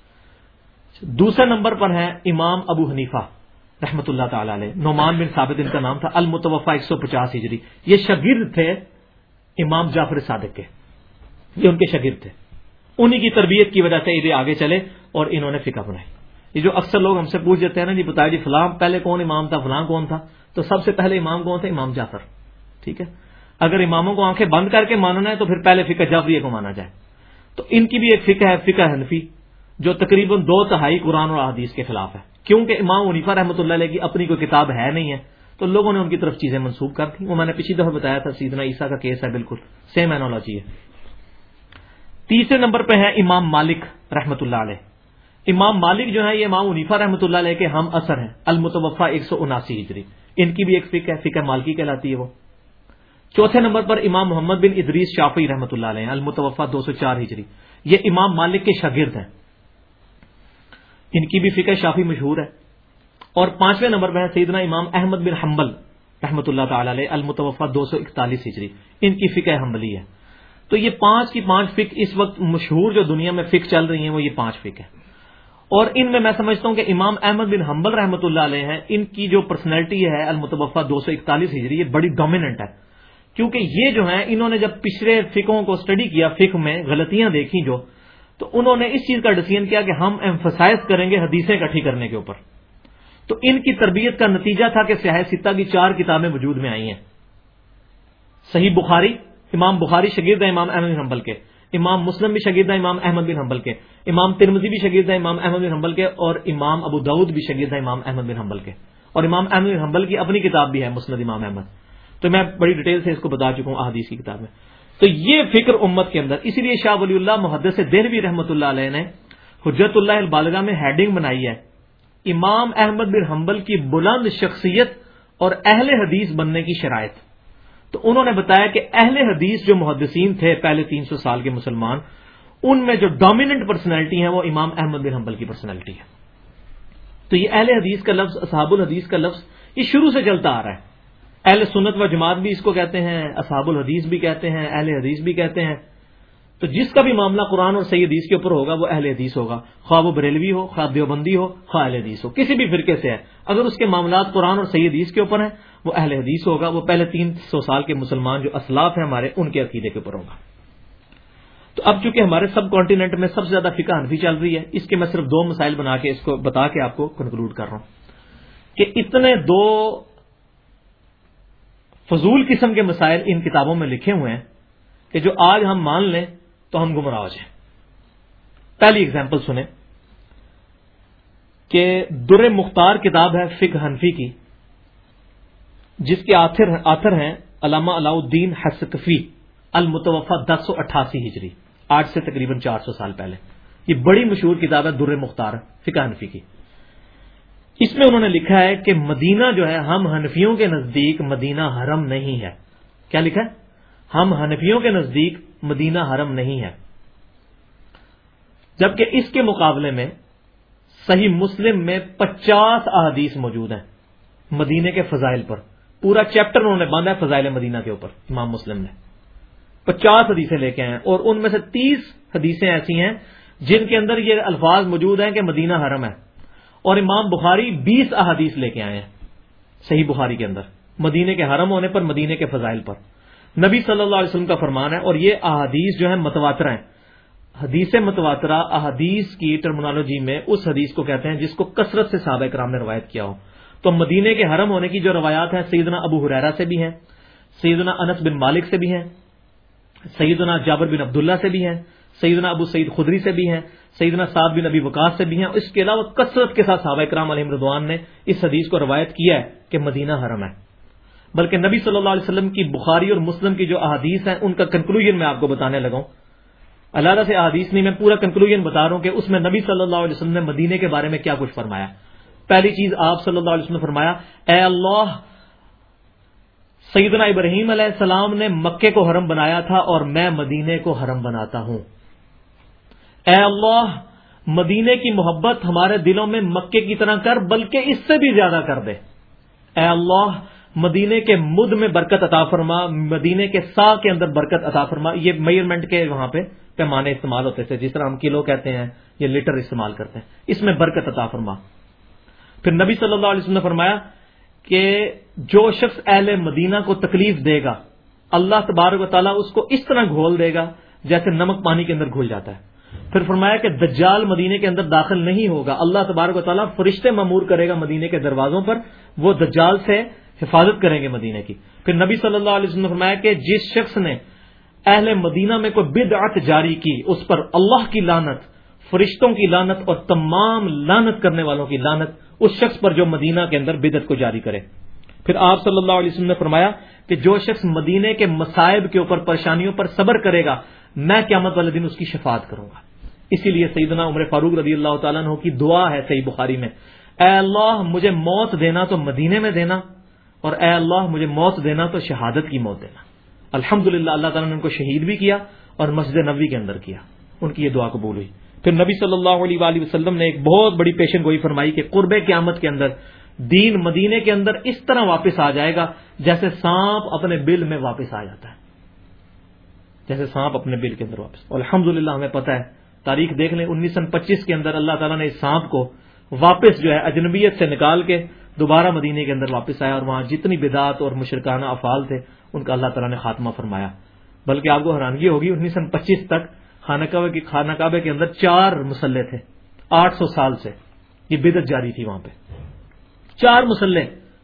دوسرے نمبر پر ہیں امام ابو حنیفہ، رحمۃ اللہ تعالی علیہ۔ نعمان بن ثابت، ان کا نام تھا المتوفا ایک سو پچاس ہجری۔ یہ شگرد تھے امام جعفر صادق کے۔ یہ ان کے شگرد تھے۔ انہی کی تربیت کی وجہ سے یہ آگے چلے اور انہوں نے فقہ بنائی۔ یہ جو اکثر لوگ ہم سے پوچھ دیتے ہیں نا جی بتایا جی فلاں پہلے کون امام تھا، فلاں کون تھا؟ تو سب سے پہلے امام کون تھے؟ امام جعفر، ٹھیک ہے؟ اگر اماموں کو آنکھیں بند کر کے ماننا ہے تو پھر پہلے فقہ جعفریہ کو مانا جائے۔ تو ان کی بھی ایک فقہ ہے، فقہ حنفی، جو تقریباً دو تہائی قرآن اور حدیث کے خلاف ہے۔ کیونکہ امام عنیفہ رحمۃ اللہ علیہ کی اپنی کوئی کتاب ہے نہیں ہے، تو لوگوں نے ان کی طرف چیزیں منسوخ کر دی۔ وہ میں نے پچھلی دفعہ بتایا تھا، سیدنا عیسیٰ کا کیس ہے، بالکل سیم اینالوجی ہے۔ تیسرے نمبر پہ ہے امام مالک رحمۃ اللہ علیہ۔ امام مالک جو ہے یہ امام عنیفہ رحمۃ اللہ علیہ کے ہم اثر ہیں۔ المتوفا ایک سو اناسی ہجری۔ ان کی بھی ایک فکر ہے فکر مالکی کہلاتی ہے وہ۔ چوتھے نمبر پر امام محمد بن ادریس شافی رحمۃ اللہ علیہ المتوفا دو سو چار ہجری۔ یہ امام مالک کے شاگرد ہیں۔ ان کی بھی فکر شافی مشہور ہے۔ اور پانچویں نمبر پہ ہے سیدنا امام احمد بن حنبل رحمۃ اللہ تعالی علیہ المتوفا دو سو اکتالیس ہجری۔ ان کی فکر حنبلی ہے۔ تو یہ پانچ کی پانچ فک اس وقت مشہور جو دنیا میں فک چل رہی ہیں وہ یہ پانچ فک ہے اور ان میں میں سمجھتا ہوں کہ امام احمد بن حنبل رحمۃ اللہ علیہ ہیں، ان کی جو پرسنالٹی ہے المتوفا دو سو اکتالیس ہجری، یہ بڑی ڈومیننٹ ہے۔ کیونکہ یہ جو ہیں، انہوں نے جب پچھلے فکوں کو اسٹڈی کیا فک میں غلطیاں دیکھی جو، تو انہوں نے اس چیز کا ڈسیزن کیا کہ ہم ایمفسائز کریں گے حدیثیں اکٹھی کرنے کے اوپر۔ تو ان کی تربیت کا نتیجہ تھا کہ سیاح ستہ کی چار کتابیں وجود میں آئی ہیں۔ صحیح بخاری، امام بخاری شگرد امام احمد بن حنبل کے۔ امام مسلم بھی شگرد امام احمد بن حنبل کے۔ امام ترمزی بھی شگرد امام احمد بن حنبل کے، اور امام ابو دعود بھی شگرد امام احمد بن حنبل کے۔ اور امام احمد بن حنبل کی اپنی کتاب بھی ہے، مسند امام احمد۔ تو میں بڑی ڈیٹیل سے اس کو بتا چکا ہوں احادیث کی کتاب میں۔ تو یہ فکر امت کے اندر، اسی لیے شاہ ولی اللہ محدث دہلوی رحمۃ اللہ علیہ نے حجرت اللہ البالغہ میں ہیڈنگ بنائی ہے، امام احمد بن حنبل کی بلند شخصیت اور اہل حدیث بننے کی شرائط۔ تو انہوں نے بتایا کہ اہل حدیث جو محدثین تھے پہلے تین سو سال کے مسلمان، ان میں جو ڈومیننٹ پرسنالٹی ہیں وہ امام احمد بن حنبل کی پرسنالٹی ہے تو یہ اہل حدیث کا لفظ، اصحاب الحدیث کا لفظ، یہ شروع سے چلتا آ رہا ہے۔ اہل سنت و جماعت بھی اس کو کہتے ہیں، اصحاب الحدیث بھی کہتے ہیں، اہل حدیث بھی کہتے ہیں۔ تو جس کا بھی معاملہ قرآن اور صحیح حدیث کے اوپر ہوگا، وہ اہل حدیث ہوگا۔ خواب و بریلوی ہو خواب دیوبندی ہو، خواہ اہل حدیث ہو۔ کسی بھی فرقے سے ہے۔ اگر اس کے معاملات قرآن اور صحیح حدیث کے اوپر ہیں، وہ اہل حدیث ہوگا۔ وہ پہلے تین سو سال کے مسلمان جو اسلاف ہیں ہمارے، ان کے عقیدے کے اوپر ہوگا۔ تو اب چونکہ ہمارے سب کانٹیننٹ میں سب سے زیادہ فقہ حنفی چل رہی ہے، اس کے میں صرف دو مسائل بنا کے اس کو بتا کے آپ کو کنکلوڈ کر رہا ہوں۔ کہ اتنے دو فضول قسم کے مسائل ان کتابوں میں لکھے ہوئے ہیں کہ جو آج ہم مان لیں تو ہم گمراہ ہو جائیں۔ پہلی اگزامپل سنیں کہ در مختار کتاب ہے فکر حنفی کی، جس کے آتھر ہیں علامہ علاؤ الدین حسکفی المتوفا دس سو اٹھاسی ہجری، آج سے تقریباً چار سو سال پہلے۔ یہ بڑی مشہور کتاب ہے در مختار، فقہ حنفی کی۔ اس میں انہوں نے لکھا ہے کہ مدینہ جو ہے، ہم حنفیوں کے نزدیک مدینہ حرم نہیں ہے۔ کیا لکھا ہے؟ ہم حنفیوں کے نزدیک مدینہ حرم نہیں ہے۔ جبکہ اس کے مقابلے میں صحیح مسلم میں پچاس احادیث موجود ہیں مدینے کے فضائل پر۔ پورا چیپٹر انہوں نے باندھا ہے فضائل مدینہ کے اوپر، امام مسلم نے۔ پچاس حدیثیں لے کے آئے ہیں اور ان میں سے تیس حدیثیں ایسی ہیں جن کے اندر یہ الفاظ موجود ہیں کہ مدینہ حرم ہے۔ اور امام بخاری بیس احادیث لے کے آئے ہیں صحیح بخاری کے اندر۔ مدینے کے حرم ہونے پر مدینے کے فضائل پر۔ نبی صلی اللہ علیہ وسلم کا فرمان ہے اور یہ احادیث جو ہے متواتر ہیں۔ حدیث متواترہ، احادیث کی ٹرمنالوجی میں اس حدیث کو کہتے ہیں جس کو کثرت سے صحابہ کرام نے روایت کیا ہو۔ تو مدینے کے حرم ہونے کی جو روایات ہیں، سیدنا ابو حریرا سے بھی ہیں، سیدنا انس بن مالک سے بھی ہیں، سیدنا جابر بن عبداللہ سے بھی ہیں، سیدنا ابو سعید خدری سے بھی ہیں، سیدنا صاحب بن ابی وکاس سے بھی ہیں۔ اس کے علاوہ کثرت کے ساتھ صحابہ کرام علیہ مردوان نے اس حدیث کو روایت کیا ہے کہ مدینہ حرم ہے۔ بلکہ نبی صلی اللہ علیہ وسلم کی بخاری اور مسلم کی جو احادیث ہیں، ان کا کنکلوژن میں آپ کو بتانے لگا ہوں۔ اللہ سے احادیث نہیں، میں پورا کنکلوژن بتا رہا ہوں کہ اس میں نبی صلی اللہ علیہ وسلم نے مدینے کے بارے میں کیا کچھ فرمایا۔ پہلی چیز آپ صلی اللہ علیہ وسلم نے فرمایا، اے اللہ، سیدنا ابراہیم علیہ السلام نے مکے کو حرم بنایا تھا اور میں مدینے کو حرم بناتا ہوں۔ اے اللہ، مدینے کی محبت ہمارے دلوں میں مکے کی طرح کر، بلکہ اس سے بھی زیادہ کر دے۔ اے اللہ مدینے کے مد میں برکت عطا فرما، مدینے کے سا کے اندر برکت عطا فرما، یہ میئرمنٹ کے وہاں پہ پیمانے استعمال ہوتے تھے، جس طرح ہم کلو کہتے ہیں، یہ لیٹر استعمال کرتے ہیں، اس میں برکت عطا فرما۔ پھر نبی صلی اللہ علیہ وسلم نے فرمایا کہ جو شخص اہل مدینہ کو تکلیف دے گا، اللہ تبارک و تعالیٰ اس کو اس طرح گھول دے گا جیسے نمک پانی کے اندر گھل جاتا ہے۔ پھر فرمایا کہ دجال مدینے کے اندر داخل نہیں ہوگا، اللہ تبارک و تعالیٰ فرشتے معمور کرے گا مدینے کے دروازوں پر، وہ دجال سے حفاظت کریں گے مدینے کی۔ پھر نبی صلی اللہ علیہ وسلم نے فرمایا کہ جس شخص نے اہل مدینہ میں کوئی بدعت جاری کی، اس پر اللہ کی لانت فرشتوں کی لانت اور تمام لانت کرنے والوں کی لانت اس شخص پر جو مدینہ کے اندر بدعت کو جاری کرے۔ پھر آپ صلی اللہ علیہ وسلم نے فرمایا کہ جو شخص مدینے کے مسائب کے اوپر پریشانیوں پر صبر کرے گا، میں قیامت والے دن اس کی شفاعت کروں گا۔ اسی لیے سیدنا عمر فاروق رضی اللہ تعالیٰ عنہ کی دعا ہے صحیح بخاری میں۔ اے اللہ، مجھے موت دینا تو مدینے میں دینا اور اے اللہ مجھے موت دینا تو شہادت کی موت دینا۔ الحمد اللہ تعالیٰ نے ان کو شہید بھی کیا اور مسجد نبی کے اندر کیا۔ ان کی یہ دعا قبول ہوئی۔ پھر نبی صلی اللہ علیہ وآلہ وسلم نے ایک بہت بڑی پیشن گوئی فرمائی کہ قرب قیامت کے اندر دین مدینے کے اندر اس طرح واپس آ جائے گا جیسے سانپ اپنے بل میں واپس آ جاتا ہے۔ جیسے سانپ اپنے بل کے اندر واپس۔ الحمد للہ ہمیں پتا ہے، تاریخ دیکھ لیں، انیس سو پچیس کے اندر اللہ تعالیٰ نے اس سانپ کو واپس جو ہے اجنبیت سے نکال کے دوبارہ مدینے کے اندر واپس آیا اور وہاں جتنی بدعت اور مشرکانہ افعال تھے، ان کا اللہ تعالیٰ نے خاتمہ فرمایا۔ بلکہ آپ کو حیرانگی ہوگی، انیس سو پچیس تک خانہ کعبے کی خانہ کعبے کے اندر چار مسلح تھے، آٹھ سو سال سے۔ یہ بدت جاری تھی وہاں پہ۔ چار مسلح۔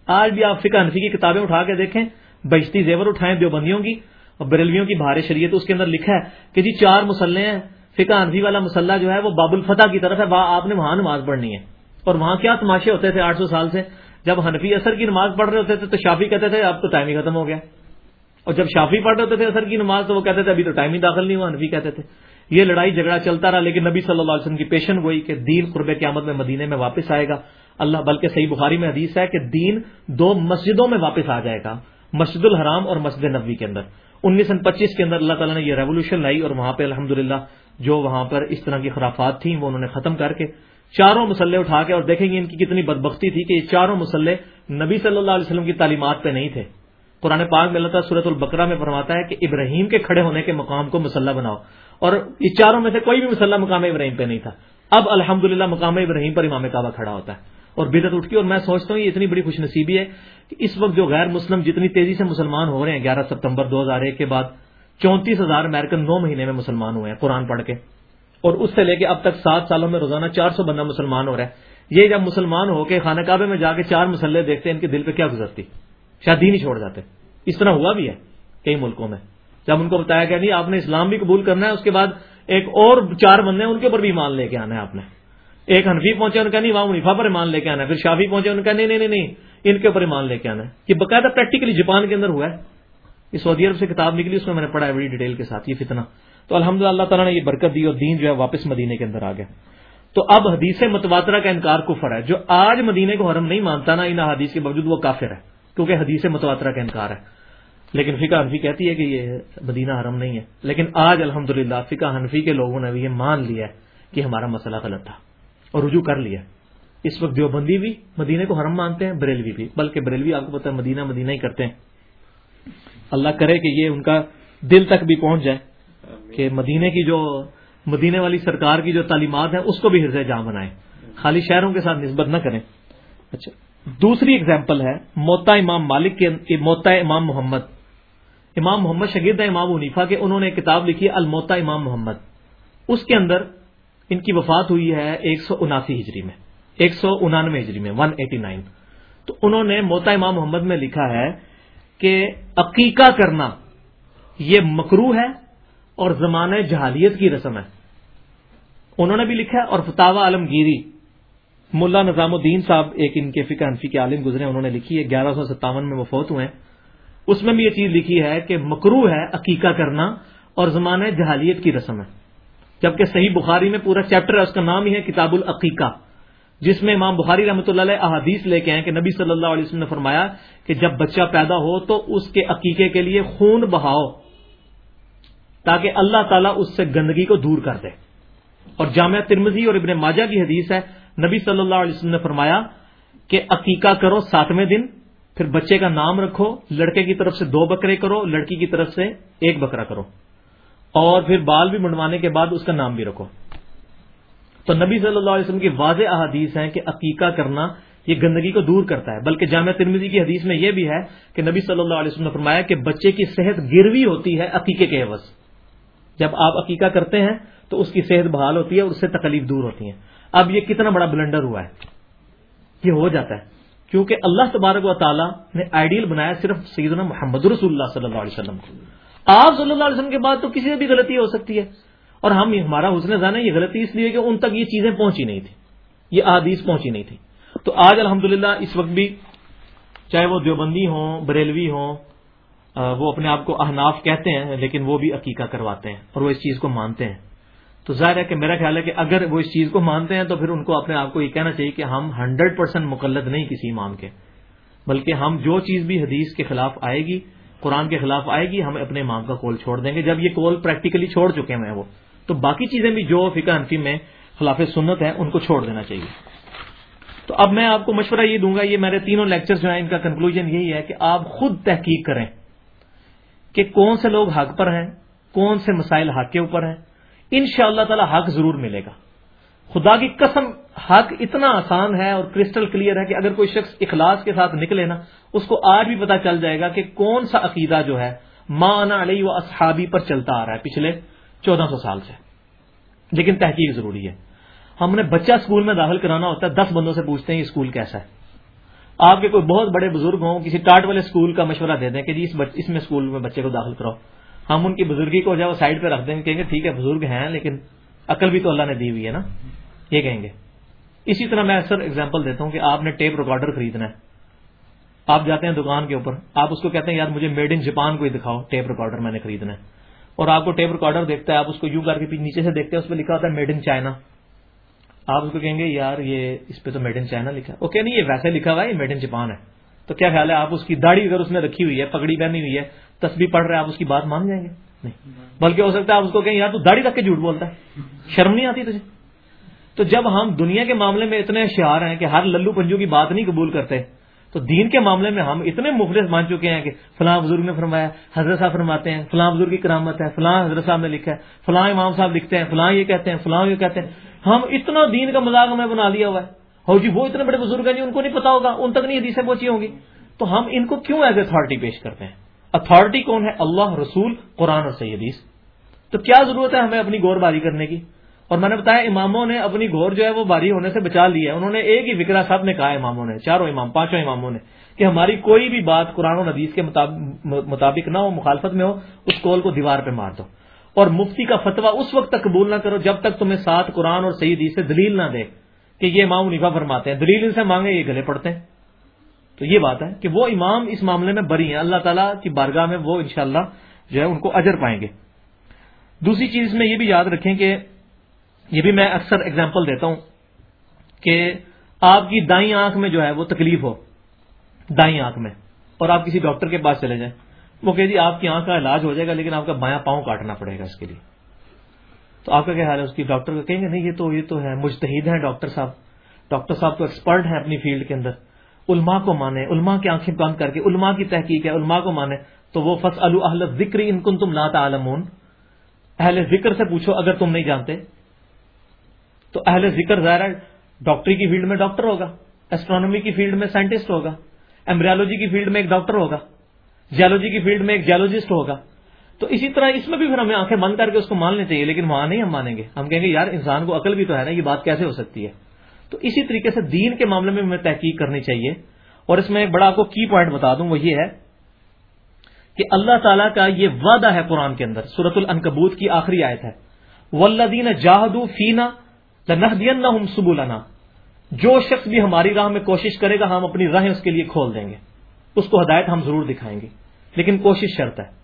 آج بھی آپ فقہ انفی کی کتابیں اٹھا کے دیکھیں بجتی زیور اٹھائیں دیوبندیوں کی اور بریلویوں کی بھارے شریعت، اس کے اندر لکھا ہے کہ جی چار مسلح ہیں، فقہ انفی والا مسلح جو ہے وہ باب الفتح کی طرف ہے آپ نے وہاں نماز پڑھنی ہے۔ اور وہاں کیا تماشے ہوتے تھے آٹھ سو سال سے؟ جب حنفی اثر کی نماز پڑھ رہے ہوتے تھے تو شافی کہتے تھے، اب تو ٹائم ہی ختم ہو گیا۔ اور جب شافی پڑھ رہے ہوتے تھے اثر کی نماز تو وہ کہتے تھے، ابھی تو ٹائم ہی داخل نہیں ہوا، حنفی کہتے تھے۔ یہ لڑائی جھگڑا چلتا رہا، لیکن نبی صلی اللہ علیہ وسلم کی پیشن گوئی کہ دین قرب قیامت میں مدینے میں واپس آئے گا۔ اللہ، بلکہ صحیح بخاری میں حدیث ہے کہ دین دو مسجدوں میں واپس آ جائے گا، مسجد الحرام اور مسجد نبوی کے اندر۔ انیس سو پچیس کے اندر اللہ تعالیٰ نے یہ ریولیوشن لائی اور وہاں پہ الحمد جو وہاں پر اس طرح کی خرافات تھیں، وہ انہوں نے ختم کر کے چاروں مسلح اٹھا کے اور دیکھیں گے ان کی کتنی بدبختی تھی کہ یہ چاروں مسلح نبی صلی اللہ علیہ وسلم کی تعلیمات پہ نہیں تھے۔ قرآن پاک میں اللہ تعالیٰ صورت البقرہ میں فرماتا ہے کہ ابراہیم کے کھڑے ہونے کے مقام کو مسلح بناؤ۔ اور اس چاروں میں سے کوئی بھی مسلح مقام ابراہیم پہ نہیں تھا۔ اب الحمد مقام ابراہیم پر امام کعبہ کھڑا ہوتا ہے اور بدت اٹھ کی اور میں سوچتا ہوں یہ اتنی بڑی خوش نصیبی ہے کہ اس وقت جو غیر مسلم جتنی تیزی سے مسلمان ہو رہے ہیں، گیارہ ستمبر دو ہزار ایک کے بعد چونتیس ہزار امیرکن نو مہینے میں مسلمان ہوئے ہیں، قرآن پڑھ کے۔ اور اس سے لے کے اب تک سات سالوں میں روزانہ چار سو بندہ مسلمان ہو رہا ہے۔ یہ جب مسلمان ہو کے خانہ کعبے میں جا کے چار مسلح دیکھتے ہیں، ان کے دل پہ کیا گزرتی؟ شاید ہی نہیں چھوڑ جاتے۔ اس طرح ہوا بھی ہے کئی ملکوں میں۔ جب ان کو بتایا گیا، نہیں، آپ نے اسلام بھی قبول کرنا ہے، اس کے بعد ایک اور چار بندے ہیں، ان کے اوپر بھی ایمان لے کے آنا ہے آپ نے۔ ایک حنفی پہنچے، ان کا نہیں، وہاں منیفا پر ایمان لے کے آنا ہے۔ پھر شافی پہنچے، ان کا نہیں نہیں نہیں ان کے اوپر ایمان لے کے آنا ہے۔ یہ باقاعدہ پریکٹیکلی جاپان کے اندر ہوا ہے۔ یہ سعودی عرب سے کتاب نکلی، اس میں میں نے پڑھا ہے بڑی ڈیٹیل کے ساتھ یہ فتنا تو الحمد اللہ تعالیٰ نے یہ برکت دی اور دین جو ہے واپس مدینے کے اندر آ گیا۔ تو اب حدیث متواترہ کا انکار کفر ہے۔ جو آج مدینے کو حرم نہیں مانتا نا، ان حدیث کے باوجود وہ کافر ہے، کیونکہ حدیث متواترہ کا انکار ہے۔ لیکن فقہ حنفی کہتی ہے کہ یہ مدینہ حرم نہیں ہے۔ لیکن آج الحمد للہ فقہ حنفی کے لوگوں نے بھی یہ مان لیا ہے کہ ہمارا مسئلہ غلط تھا اور رجوع کر لیا اس وقت دیوبندی بھی مدینے کو حرم مانتے ہیں، بریلوی بھی، بلکہ بریلوی آپ کو پتا ہے مدینہ مدینہ ہی کرتے ہیں۔ اللہ کرے کہ یہ ان کا دل تک بھی پہنچ جائے۔ کہ مدینے کی جو مدینے والی سرکار کی جو تعلیمات ہیں، اس کو بھی ہردے جام بنائیں۔ خالی شہروں کے ساتھ نسبت نہ کریں۔ اچھا دوسری اگزامپل ہے موتا امام مالک کے موتا امام محمد۔ امام محمد شگید امام ونیفا کے انہوں نے کتاب لکھی ہے الموتا امام محمد۔ اس کے اندر ان کی وفات ہوئی ہے ایک سو اناسی ہجری میں۔ ایک سو انانوے ہجری میں ون ایٹی نائن تو انہوں نے موتا امام محمد میں لکھا ہے کہ عقیقہ کرنا یہ مکرو ہے اور زمانہ جہالیت کی رسم ہے۔ انہوں نے بھی لکھا ہے، اور فتوا عالمگیری۔ ملا نظام الدین صاحب ایک ان کے فکر انفی کے عالم گزرے، انہوں نے لکھی ہے، گیارہ سو ستاون میں وہ فوت ہوئے۔ اس میں بھی یہ چیز لکھی ہے کہ مکرو ہے عقیقہ کرنا اور زمانہ جہالیت کی رسم ہے۔ جبکہ صحیح بخاری میں پورا چیپٹر ہے، اس کا نام ہی ہے کتاب العقیقہ، جس میں امام بخاری رحمۃ اللہ علیہ احادیث لے کے ہیں کہ نبی صلی اللہ علیہ وسلم نے فرمایا کہ جب بچہ پیدا ہو تو اس کے عقیقے کے لیے خون بہاؤ۔ تاکہ اللہ تعالیٰ اس سے گندگی کو دور کر دے۔ اور جامعہ ترمزی اور ابن ماجہ کی حدیث ہے، نبی صلی اللہ علیہ وسلم نے فرمایا کہ عقیقہ کرو ساتویں دن، پھر بچے کا نام رکھو، لڑکے کی طرف سے دو بکرے کرو، لڑکی کی طرف سے ایک بکرا کرو۔ اور پھر بال بھی منڈوانے کے بعد اس کا نام بھی رکھو۔ تو نبی صلی اللہ علیہ وسلم کی واضح احادیث ہیں کہ عقیقہ کرنا یہ گندگی کو دور کرتا ہے۔ بلکہ جامعہ ترمیزی کی حدیث میں یہ بھی ہے کہ نبی صلی اللہ علیہ وسلم نے فرمایا کہ بچے کی صحت گروی ہوتی ہے عقیقے کے عوض۔ جب آپ عقیقہ کرتے ہیں تو اس کی صحت بحال ہوتی ہے اور اس سے تکلیف دور ہوتی ہیں۔ اب یہ کتنا بڑا بلنڈر ہوا ہے۔ یہ ہو جاتا ہے۔ کیونکہ اللہ تبارک و تعالیٰ نے آئیڈیل بنایا صرف سیدنا محمد رسول اللہ صلی اللہ علیہ وسلم کو۔ آپ صلی اللہ علیہ وسلم کے بعد تو کسی سے بھی غلطی ہو سکتی ہے۔ اور ہم ہمارا حسن زانا یہ غلطی اس لیے کہ ان تک یہ چیزیں پہنچی نہیں تھی یہ احادیث پہنچی نہیں تھی تو آج الحمد اس وقت بھی چاہے وہ دیوبندی ہوں، بریلوی ہوں وہ اپنے آپ کو احناف کہتے ہیں، لیکن وہ بھی عقیقہ کرواتے ہیں اور وہ اس چیز کو مانتے ہیں۔ تو ظاہر ہے کہ میرا خیال ہے کہ اگر وہ اس چیز کو مانتے ہیں تو پھر ان کو اپنے آپ کو یہ کہنا چاہیے کہ ہم ہنڈریڈ پرسینٹ مقلد نہیں کسی امام کے، بلکہ ہم جو چیز بھی حدیث کے خلاف آئے گی، قرآن کے خلاف آئے گی ہم اپنے امام کا کول چھوڑ دیں گے۔ جب یہ کول پریکٹیکلی چھوڑ چکے ہیں وہ، تو باقی چیزیں بھی جو فقہ انفی میں خلاف سنت ہے ان کو چھوڑ دینا چاہیے۔ تو اب میں آپ کو مشورہ یہ دوں گا، یہ میرے تینوں لیکچر جو ہیں، ان کا کنکلوژ یہی ہے کہ آپ خود تحقیق کریں۔ کہ کون سے لوگ حق پر ہیں، کون سے مسائل حق کے اوپر ہیں ان شاء اللہ تعالی حق ضرور ملے گا۔ خدا کی قسم، حق اتنا آسان ہے اور کرسٹل کلیئر ہے کہ اگر کوئی شخص اخلاص کے ساتھ نکلے نا، اس کو آج بھی پتا چل جائے گا کہ کون سا عقیدہ جو ہے ماں علیہ و اصحابی پر چلتا آ رہا ہے پچھلے چودہ سو سال سے۔ لیکن تحقیق ضروری ہے۔ ہم نے بچہ اسکول میں داخل کرانا ہوتا ہے، دس بندوں سے پوچھتے ہیں یہ اسکول کیسا ہے۔ آپ کے کوئی بہت بڑے بزرگ ہوں، کسی ٹاٹ والے اسکول کا مشورہ دے دیں کہ جی اس میں اسکول میں بچے کو داخل کراؤ۔ ہم ان کی بزرگی کو جب سائڈ پہ رکھ دیں گے، کہیں گے ٹھیک ہے، بزرگ ہیں، لیکن عقل بھی تو اللہ نے دی ہوئی ہے نا۔ یہ کہیں گے۔ اسی طرح میں اکثر اگزامپل دیتا ہوں کہ آپ نے ٹیپ ریکارڈر خریدنا ہے۔ آپ جاتے ہیں دکان کے اوپر، آپ اس کو کہتے ہیں، یار، مجھے میڈ ان جاپان کو ہی دکھاؤ ٹیپ ریکارڈر میں نے خریدنا ہے۔ اور آپ کو ٹیپ ریکارڈر دیکھتا ہے، آپ اس کو یو کر کے نیچے سے دیکھتے ہیں، اس پہ لکھا ہوتا ہے میڈ ان چائنا آپ اس کو کہیں گے، یار، یہ اس پہ تو میڈ ان چائنا لکھا ہے. اوکے نہیں، یہ ویسے لکھا ہوا ہے، یہ میڈ ان جاپان ہے۔ تو کیا خیال ہے، آپ اس کی داڑھی اگر اس نے رکھی ہوئی ہے، پگڑی پہنی ہوئی ہے تصویر پڑھ رہے ہیں، آپ اس کی بات مان جائیں گے؟ نہیں۔ بلکہ ہو سکتا ہے آپ اس کو کہیں، یار، تو داڑھی رکھ کے جھوٹ بولتا ہے۔ شرم نہیں آتی تجھے؟ تو جب ہم دنیا کے معاملے میں اتنے ہوشیار ہیں کہ ہر للو پنجو کی بات نہیں قبول کرتے، تو دین کے معاملے میں ہم اتنے مفلس مان چکے ہیں کہ فلاں بزرگ نے فرمایا، حضرت صاحب فرماتے ہیں، فلاں بزرگ کی کرامت ہے، فلاں حضرت صاحب نے لکھا ہے، فلاں امام صاحب لکھتے ہیں، فلاں یہ کہتے ہیں، فلاں یہ کہتے ہیں۔ ہم اتنا دین کا مذاق ہمیں بنا لیا ہوا ہے۔ ہو جی وہ اتنے بڑے بزرگ ہیں جی ان کو نہیں پتا ہوگا، ان تک نہیں حدیثیں پہنچی ہوں گی۔ تو ہم ان کو کیوں ایز اتارٹی پیش کرتے ہیں؟ اتارٹی کون ہے؟ اللہ، رسول، قرآن اور حدیث۔ تو کیا ضرورت ہے ہمیں اپنی گور باری کرنے کی؟ اور میں نے بتایا، اماموں نے اپنی گور جو ہے وہ باری ہونے سے بچا لی ہے۔ انہوں نے ایک ہی وکرا صاحب نے کہا اماموں نے، چاروں امام، پانچوں اماموں نے، کہ ہماری کوئی بھی بات قرآن و حدیث کے مطابق نہ ہو، مخالفت میں ہو، اس کول کو دیوار پہ مار دو۔ اور مفتی کا فتویٰ اس وقت تک قبول نہ کرو جب تک تمہیں ساتھ قرآن اور صحیح حدیث سے دلیل نہ دے کہ یہ امام منیفا فرماتے ہیں۔ دلیل ان سے مانگے، یہ گلے پڑتے ہیں۔ تو یہ بات ہے کہ وہ امام اس معاملے میں بری ہیں۔ اللہ تعالیٰ کی بارگاہ میں وہ انشاءاللہ جو ہے ان کو اجر پائیں گے۔ دوسری چیز میں یہ بھی یاد رکھیں کہ یہ بھی میں اکثر اگزامپل دیتا ہوں کہ آپ کی دائیں آنکھ میں جو ہے وہ تکلیف ہو۔ دائیں آنکھ میں اور آپ کسی ڈاکٹر کے پاس چلے جائیں۔ وہ کہ جی آپ کی آنکھ کا علاج ہو جائے گا لیکن آپ کا بایاں پاؤں کاٹنا پڑے گا اس کے لیے۔ تو آپ کا کیا حال ہے؟ اس کی ڈاکٹر کو کہیں گے نہیں، یہ تو یہ تو ہے، مجتہد ہیں ڈاکٹر صاحب۔ ڈاکٹر صاحب تو ایکسپرٹ ہیں اپنی فیلڈ کے اندر۔ علماء کو مانے، علماء کی آنکھیں بند کر کے، علماء کی تحقیق ہے، علماء کو مانے۔ تو وہ فص اہل ذکر ان کن تم لاتا عالمون اہل ذکر سے پوچھو، اگر تم نہیں جانتے، تو اہل ذکر ظاہر ہے، ڈاکٹری کی فیلڈ میں ڈاکٹر ہوگا ایسٹرانومی کی فیلڈ میں سائنٹسٹ ہوگا ایمبریالوجی کی فیلڈ میں ایک ڈاکٹر ہوگا۔ جیولوجی کی فیلڈ میں ایک جیولوجسٹ ہوگا۔ تو اسی طرح اس میں بھی پھر ہمیں آنکھیں بند کر کے اس کو ماننے چاہیے لیکن وہاں نہیں ہم مانیں گے۔ ہم کہیں گے، یار، انسان کو عقل بھی تو ہے نا، یہ بات کیسے ہو سکتی ہے؟ تو اسی طریقے سے دین کے معاملے میں ہمیں تحقیق کرنی چاہیے۔ اور اس میں ایک بڑا آپ کو کی پوائنٹ بتا دوں، وہ یہ ہے کہ اللہ تعالیٰ کا یہ وعدہ ہے قرآن کے اندر سورت العنکبوت کی آخری آیت ہے۔ ولدین جاہدو فینا نہ سبولنا جو شخص بھی ہماری راہ میں کوشش کرے گا، ہم اپنی راہیں اس کے لیے کھول دیں گے۔ اس کو ہدایت ہم ضرور دکھائیں گے۔ لیکن کوشش شرط ہے۔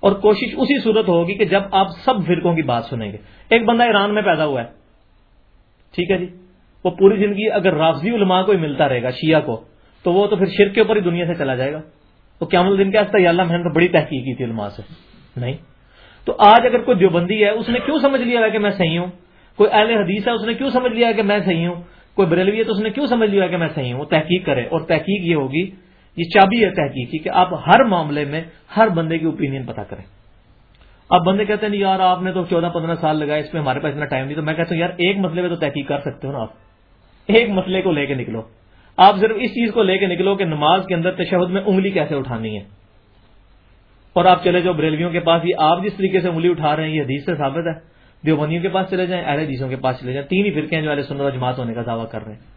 اور کوشش اسی صورت ہوگی کہ جب آپ سب فرقوں کی بات سنیں گے۔ ایک بندہ ایران میں پیدا ہوا ہے۔ ٹھیک ہے جی؟ وہ پوری زندگی اگر رافضی علماء کو ہی ملتا رہے گا، شیعہ کو، تو وہ تو پھر شرک کے اوپر ہی دنیا سے چلا جائے گا۔ وہ کیا دن کیا اللہ میں نے تو بڑی تحقیق کی تھی علماء سے۔ نہیں۔ تو آج اگر کوئی دیوبندی ہے، اس نے کیوں سمجھ لیا کہ میں صحیح ہوں؟ کوئی اہل حدیث ہے، اس نے کیوں سمجھ لیا کہ میں صحیح ہوں؟ کوئی بریلوی ہے، تو اس نے کیوں سمجھ لیا کہ میں صحیح ہوں؟ تحقیق کرے۔ اور تحقیق یہ ہوگی یہ چابی ہے تحقیق کی کہ آپ ہر معاملے میں ہر بندے کی اوپینین پتا کریں۔ اب بندے کہتے ہیں یار آپ نے تو چودہ پندرہ سال لگائے، اس میں ہمارے پاس اتنا ٹائم نہیں، تو میں کہتا ہوں یار ایک مسئلے میں تو تحقیق کر سکتے ہو نا آپ۔ ایک مسئلے کو لے کے نکلو۔ آپ صرف اس چیز کو لے کے نکلو کہ نماز کے اندر تشہد میں انگلی کیسے اٹھانی ہے۔ اور آپ چلے جاؤ بریلویوں کے پاس، یہ آپ جس طریقے سے انگلی اٹھا رہے ہیں، یہ حدیث سے ثابت ہے۔ دیوبندیوں کے پاس چلے جائیں، اہل حدیثوں کے پاس چلے جائیں، تین ہی فرقے ہیں جو اہل سنت جماعت ہونے کا دعویٰ کر رہے ہیں۔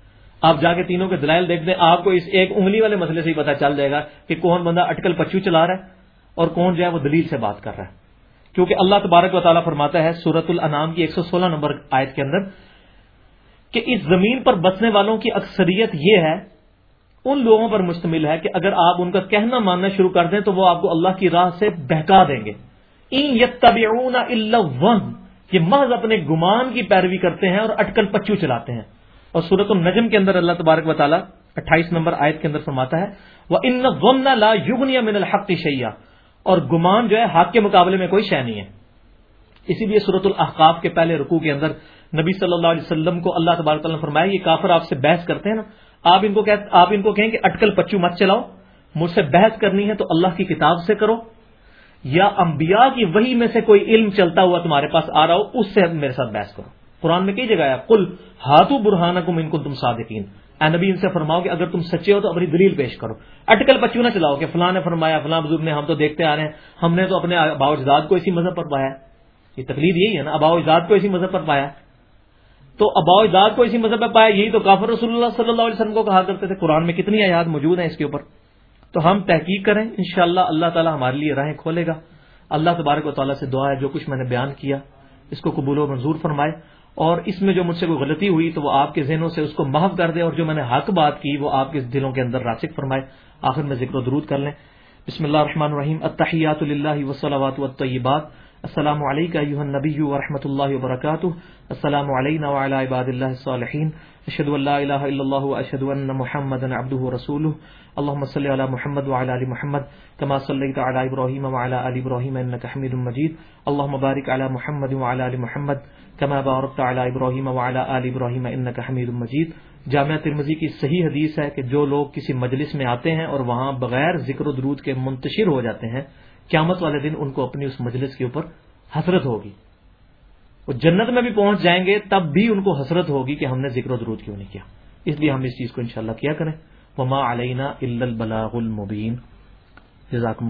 آپ جا کے تینوں کے دلائل دیکھ دیں، آپ کو اس ایک انگلی والے مسئلے سے ہی پتا چل جائے گا کہ کون بندہ اٹکل پچو چلا رہا ہے اور کون جو ہے وہ دلیل سے بات کر رہا ہے۔ کیونکہ اللہ تبارک و تعالیٰ فرماتا ہے سورت الانام کی ایک سو سولہ نمبر آیت کے اندر کہ اس زمین پر بسنے والوں کی اکثریت یہ ہے، ان لوگوں پر مشتمل ہے کہ اگر آپ ان کا کہنا ماننا شروع کر دیں تو وہ آپ کو اللہ کی راہ سے بہکا دیں گے۔ یہ محض اپنے گمان کی پیروی کرتے ہیں اور اٹکل پچو چلاتے ہیں۔ اور سورت النجم کے اندر اللہ تبارک و تعالیٰ اٹھائیس نمبر آیت کے اندر فرماتا ہے وہ ان لا یغنیا من الحق شیا اور گمان جو ہے، حق کے مقابلے میں کوئی شے نہیں ہے۔ اسی لیے سورت الحقاف کے پہلے رکوع کے اندر نبی صلی اللہ علیہ وسلم کو اللہ تبارک نے فرمایا، یہ کافر آپ سے بحث کرتے ہیں نا۔ آپ ان کو آپ ان کو کہیں کہ اٹکل پچو مت چلاؤ۔ مجھ سے بحث کرنی ہے تو اللہ کی کتاب سے کرو۔ یا انبیاء کی وہی میں سے کوئی علم چلتا ہوا تمہارے پاس آ رہا ہو، اس سے میرے ساتھ بحث کرو۔ قرآن میں کئی جگہ ہے کل ہاتھوں برہانہ کو ان کو تم صادقین۔ اے نبی، ان سے فرماؤ کہ اگر تم سچے ہو تو اپنی دلیل پیش کرو۔ اٹکل پچو نہ چلاؤ کہ فلاں نے فرمایا، فلاں بزرگ نے ہم تو دیکھتے آ رہے ہیں، ہم نے تو اپنے اباؤ اجداد کو اسی مذہب پر پایا۔ یہ تکلیف یہی ہے نا اباؤ اجداد کو اسی مذہب پر پایا۔ تو اباؤ اجداد کو اسی مذہب پر پایا، یہی تو کافر رسول اللہ صلی اللہ علیہ وسلم کو کہا کرتے تھے۔ قرآن میں کتنی آیات موجود ہیں اس کے اوپر۔ تو ہم تحقیق کریں، انشاءاللہ اللہ تعالیٰ ہمارے لیے راہیں کھولے گا۔ اللہ تبارک و تعالیٰ سے دعا ہے، جو کچھ میں نے بیان کیا، اس کو قبول و منظور فرمائے۔ اور اس میں جو مجھ سے کوئی غلطی ہوئی تو وہ آپ کے ذہنوں سے اس کو محف کر دے اور جو میں نے حق بات کی وہ آپ کے دلوں کے اندر راسک فرمائے۔ آخر میں ذکر و درود کر لیں۔ بسم اللہ الرحمن الرحیم۔ التحیات اللہ وسلامات والطیبات۔ السلام علیکم النبی و رحمۃ اللہ وبرکاتہ۔ السلام علینا وعلى عباد اللہ الصالحین۔ اشهد ان لا الہ الا اللہ واشهد ان محمدا عبده ورسوله اللهم صل على محمد وعلى ال محمد كما صليت على ابراهيم وعلى ال ابراهيم انك حميد مجيد اللهم بارك على محمد وعلى ال محمد۔ كما باركت على ابراهيم وعلى ال ابراهيم انك حميد مجيد۔ جامعہ ترمزی کی صحیح حدیث ہے کہ جو لوگ کسی مجلس میں آتے ہیں اور وہاں بغیر ذکر و درود کے منتشر ہو جاتے ہیں، قیامت والے دن ان کو اپنی اس مجلس کے اوپر حسرت ہوگی۔ وہ جنت میں بھی پہنچ جائیں گے، تب بھی ان کو حسرت ہوگی کہ ہم نے ذکر و درود کیوں نہیں کیا۔ اس لیے ہم اس چیز کو انشاءاللہ کیا کریں۔ وما علینا البلاغ المبین جزاکم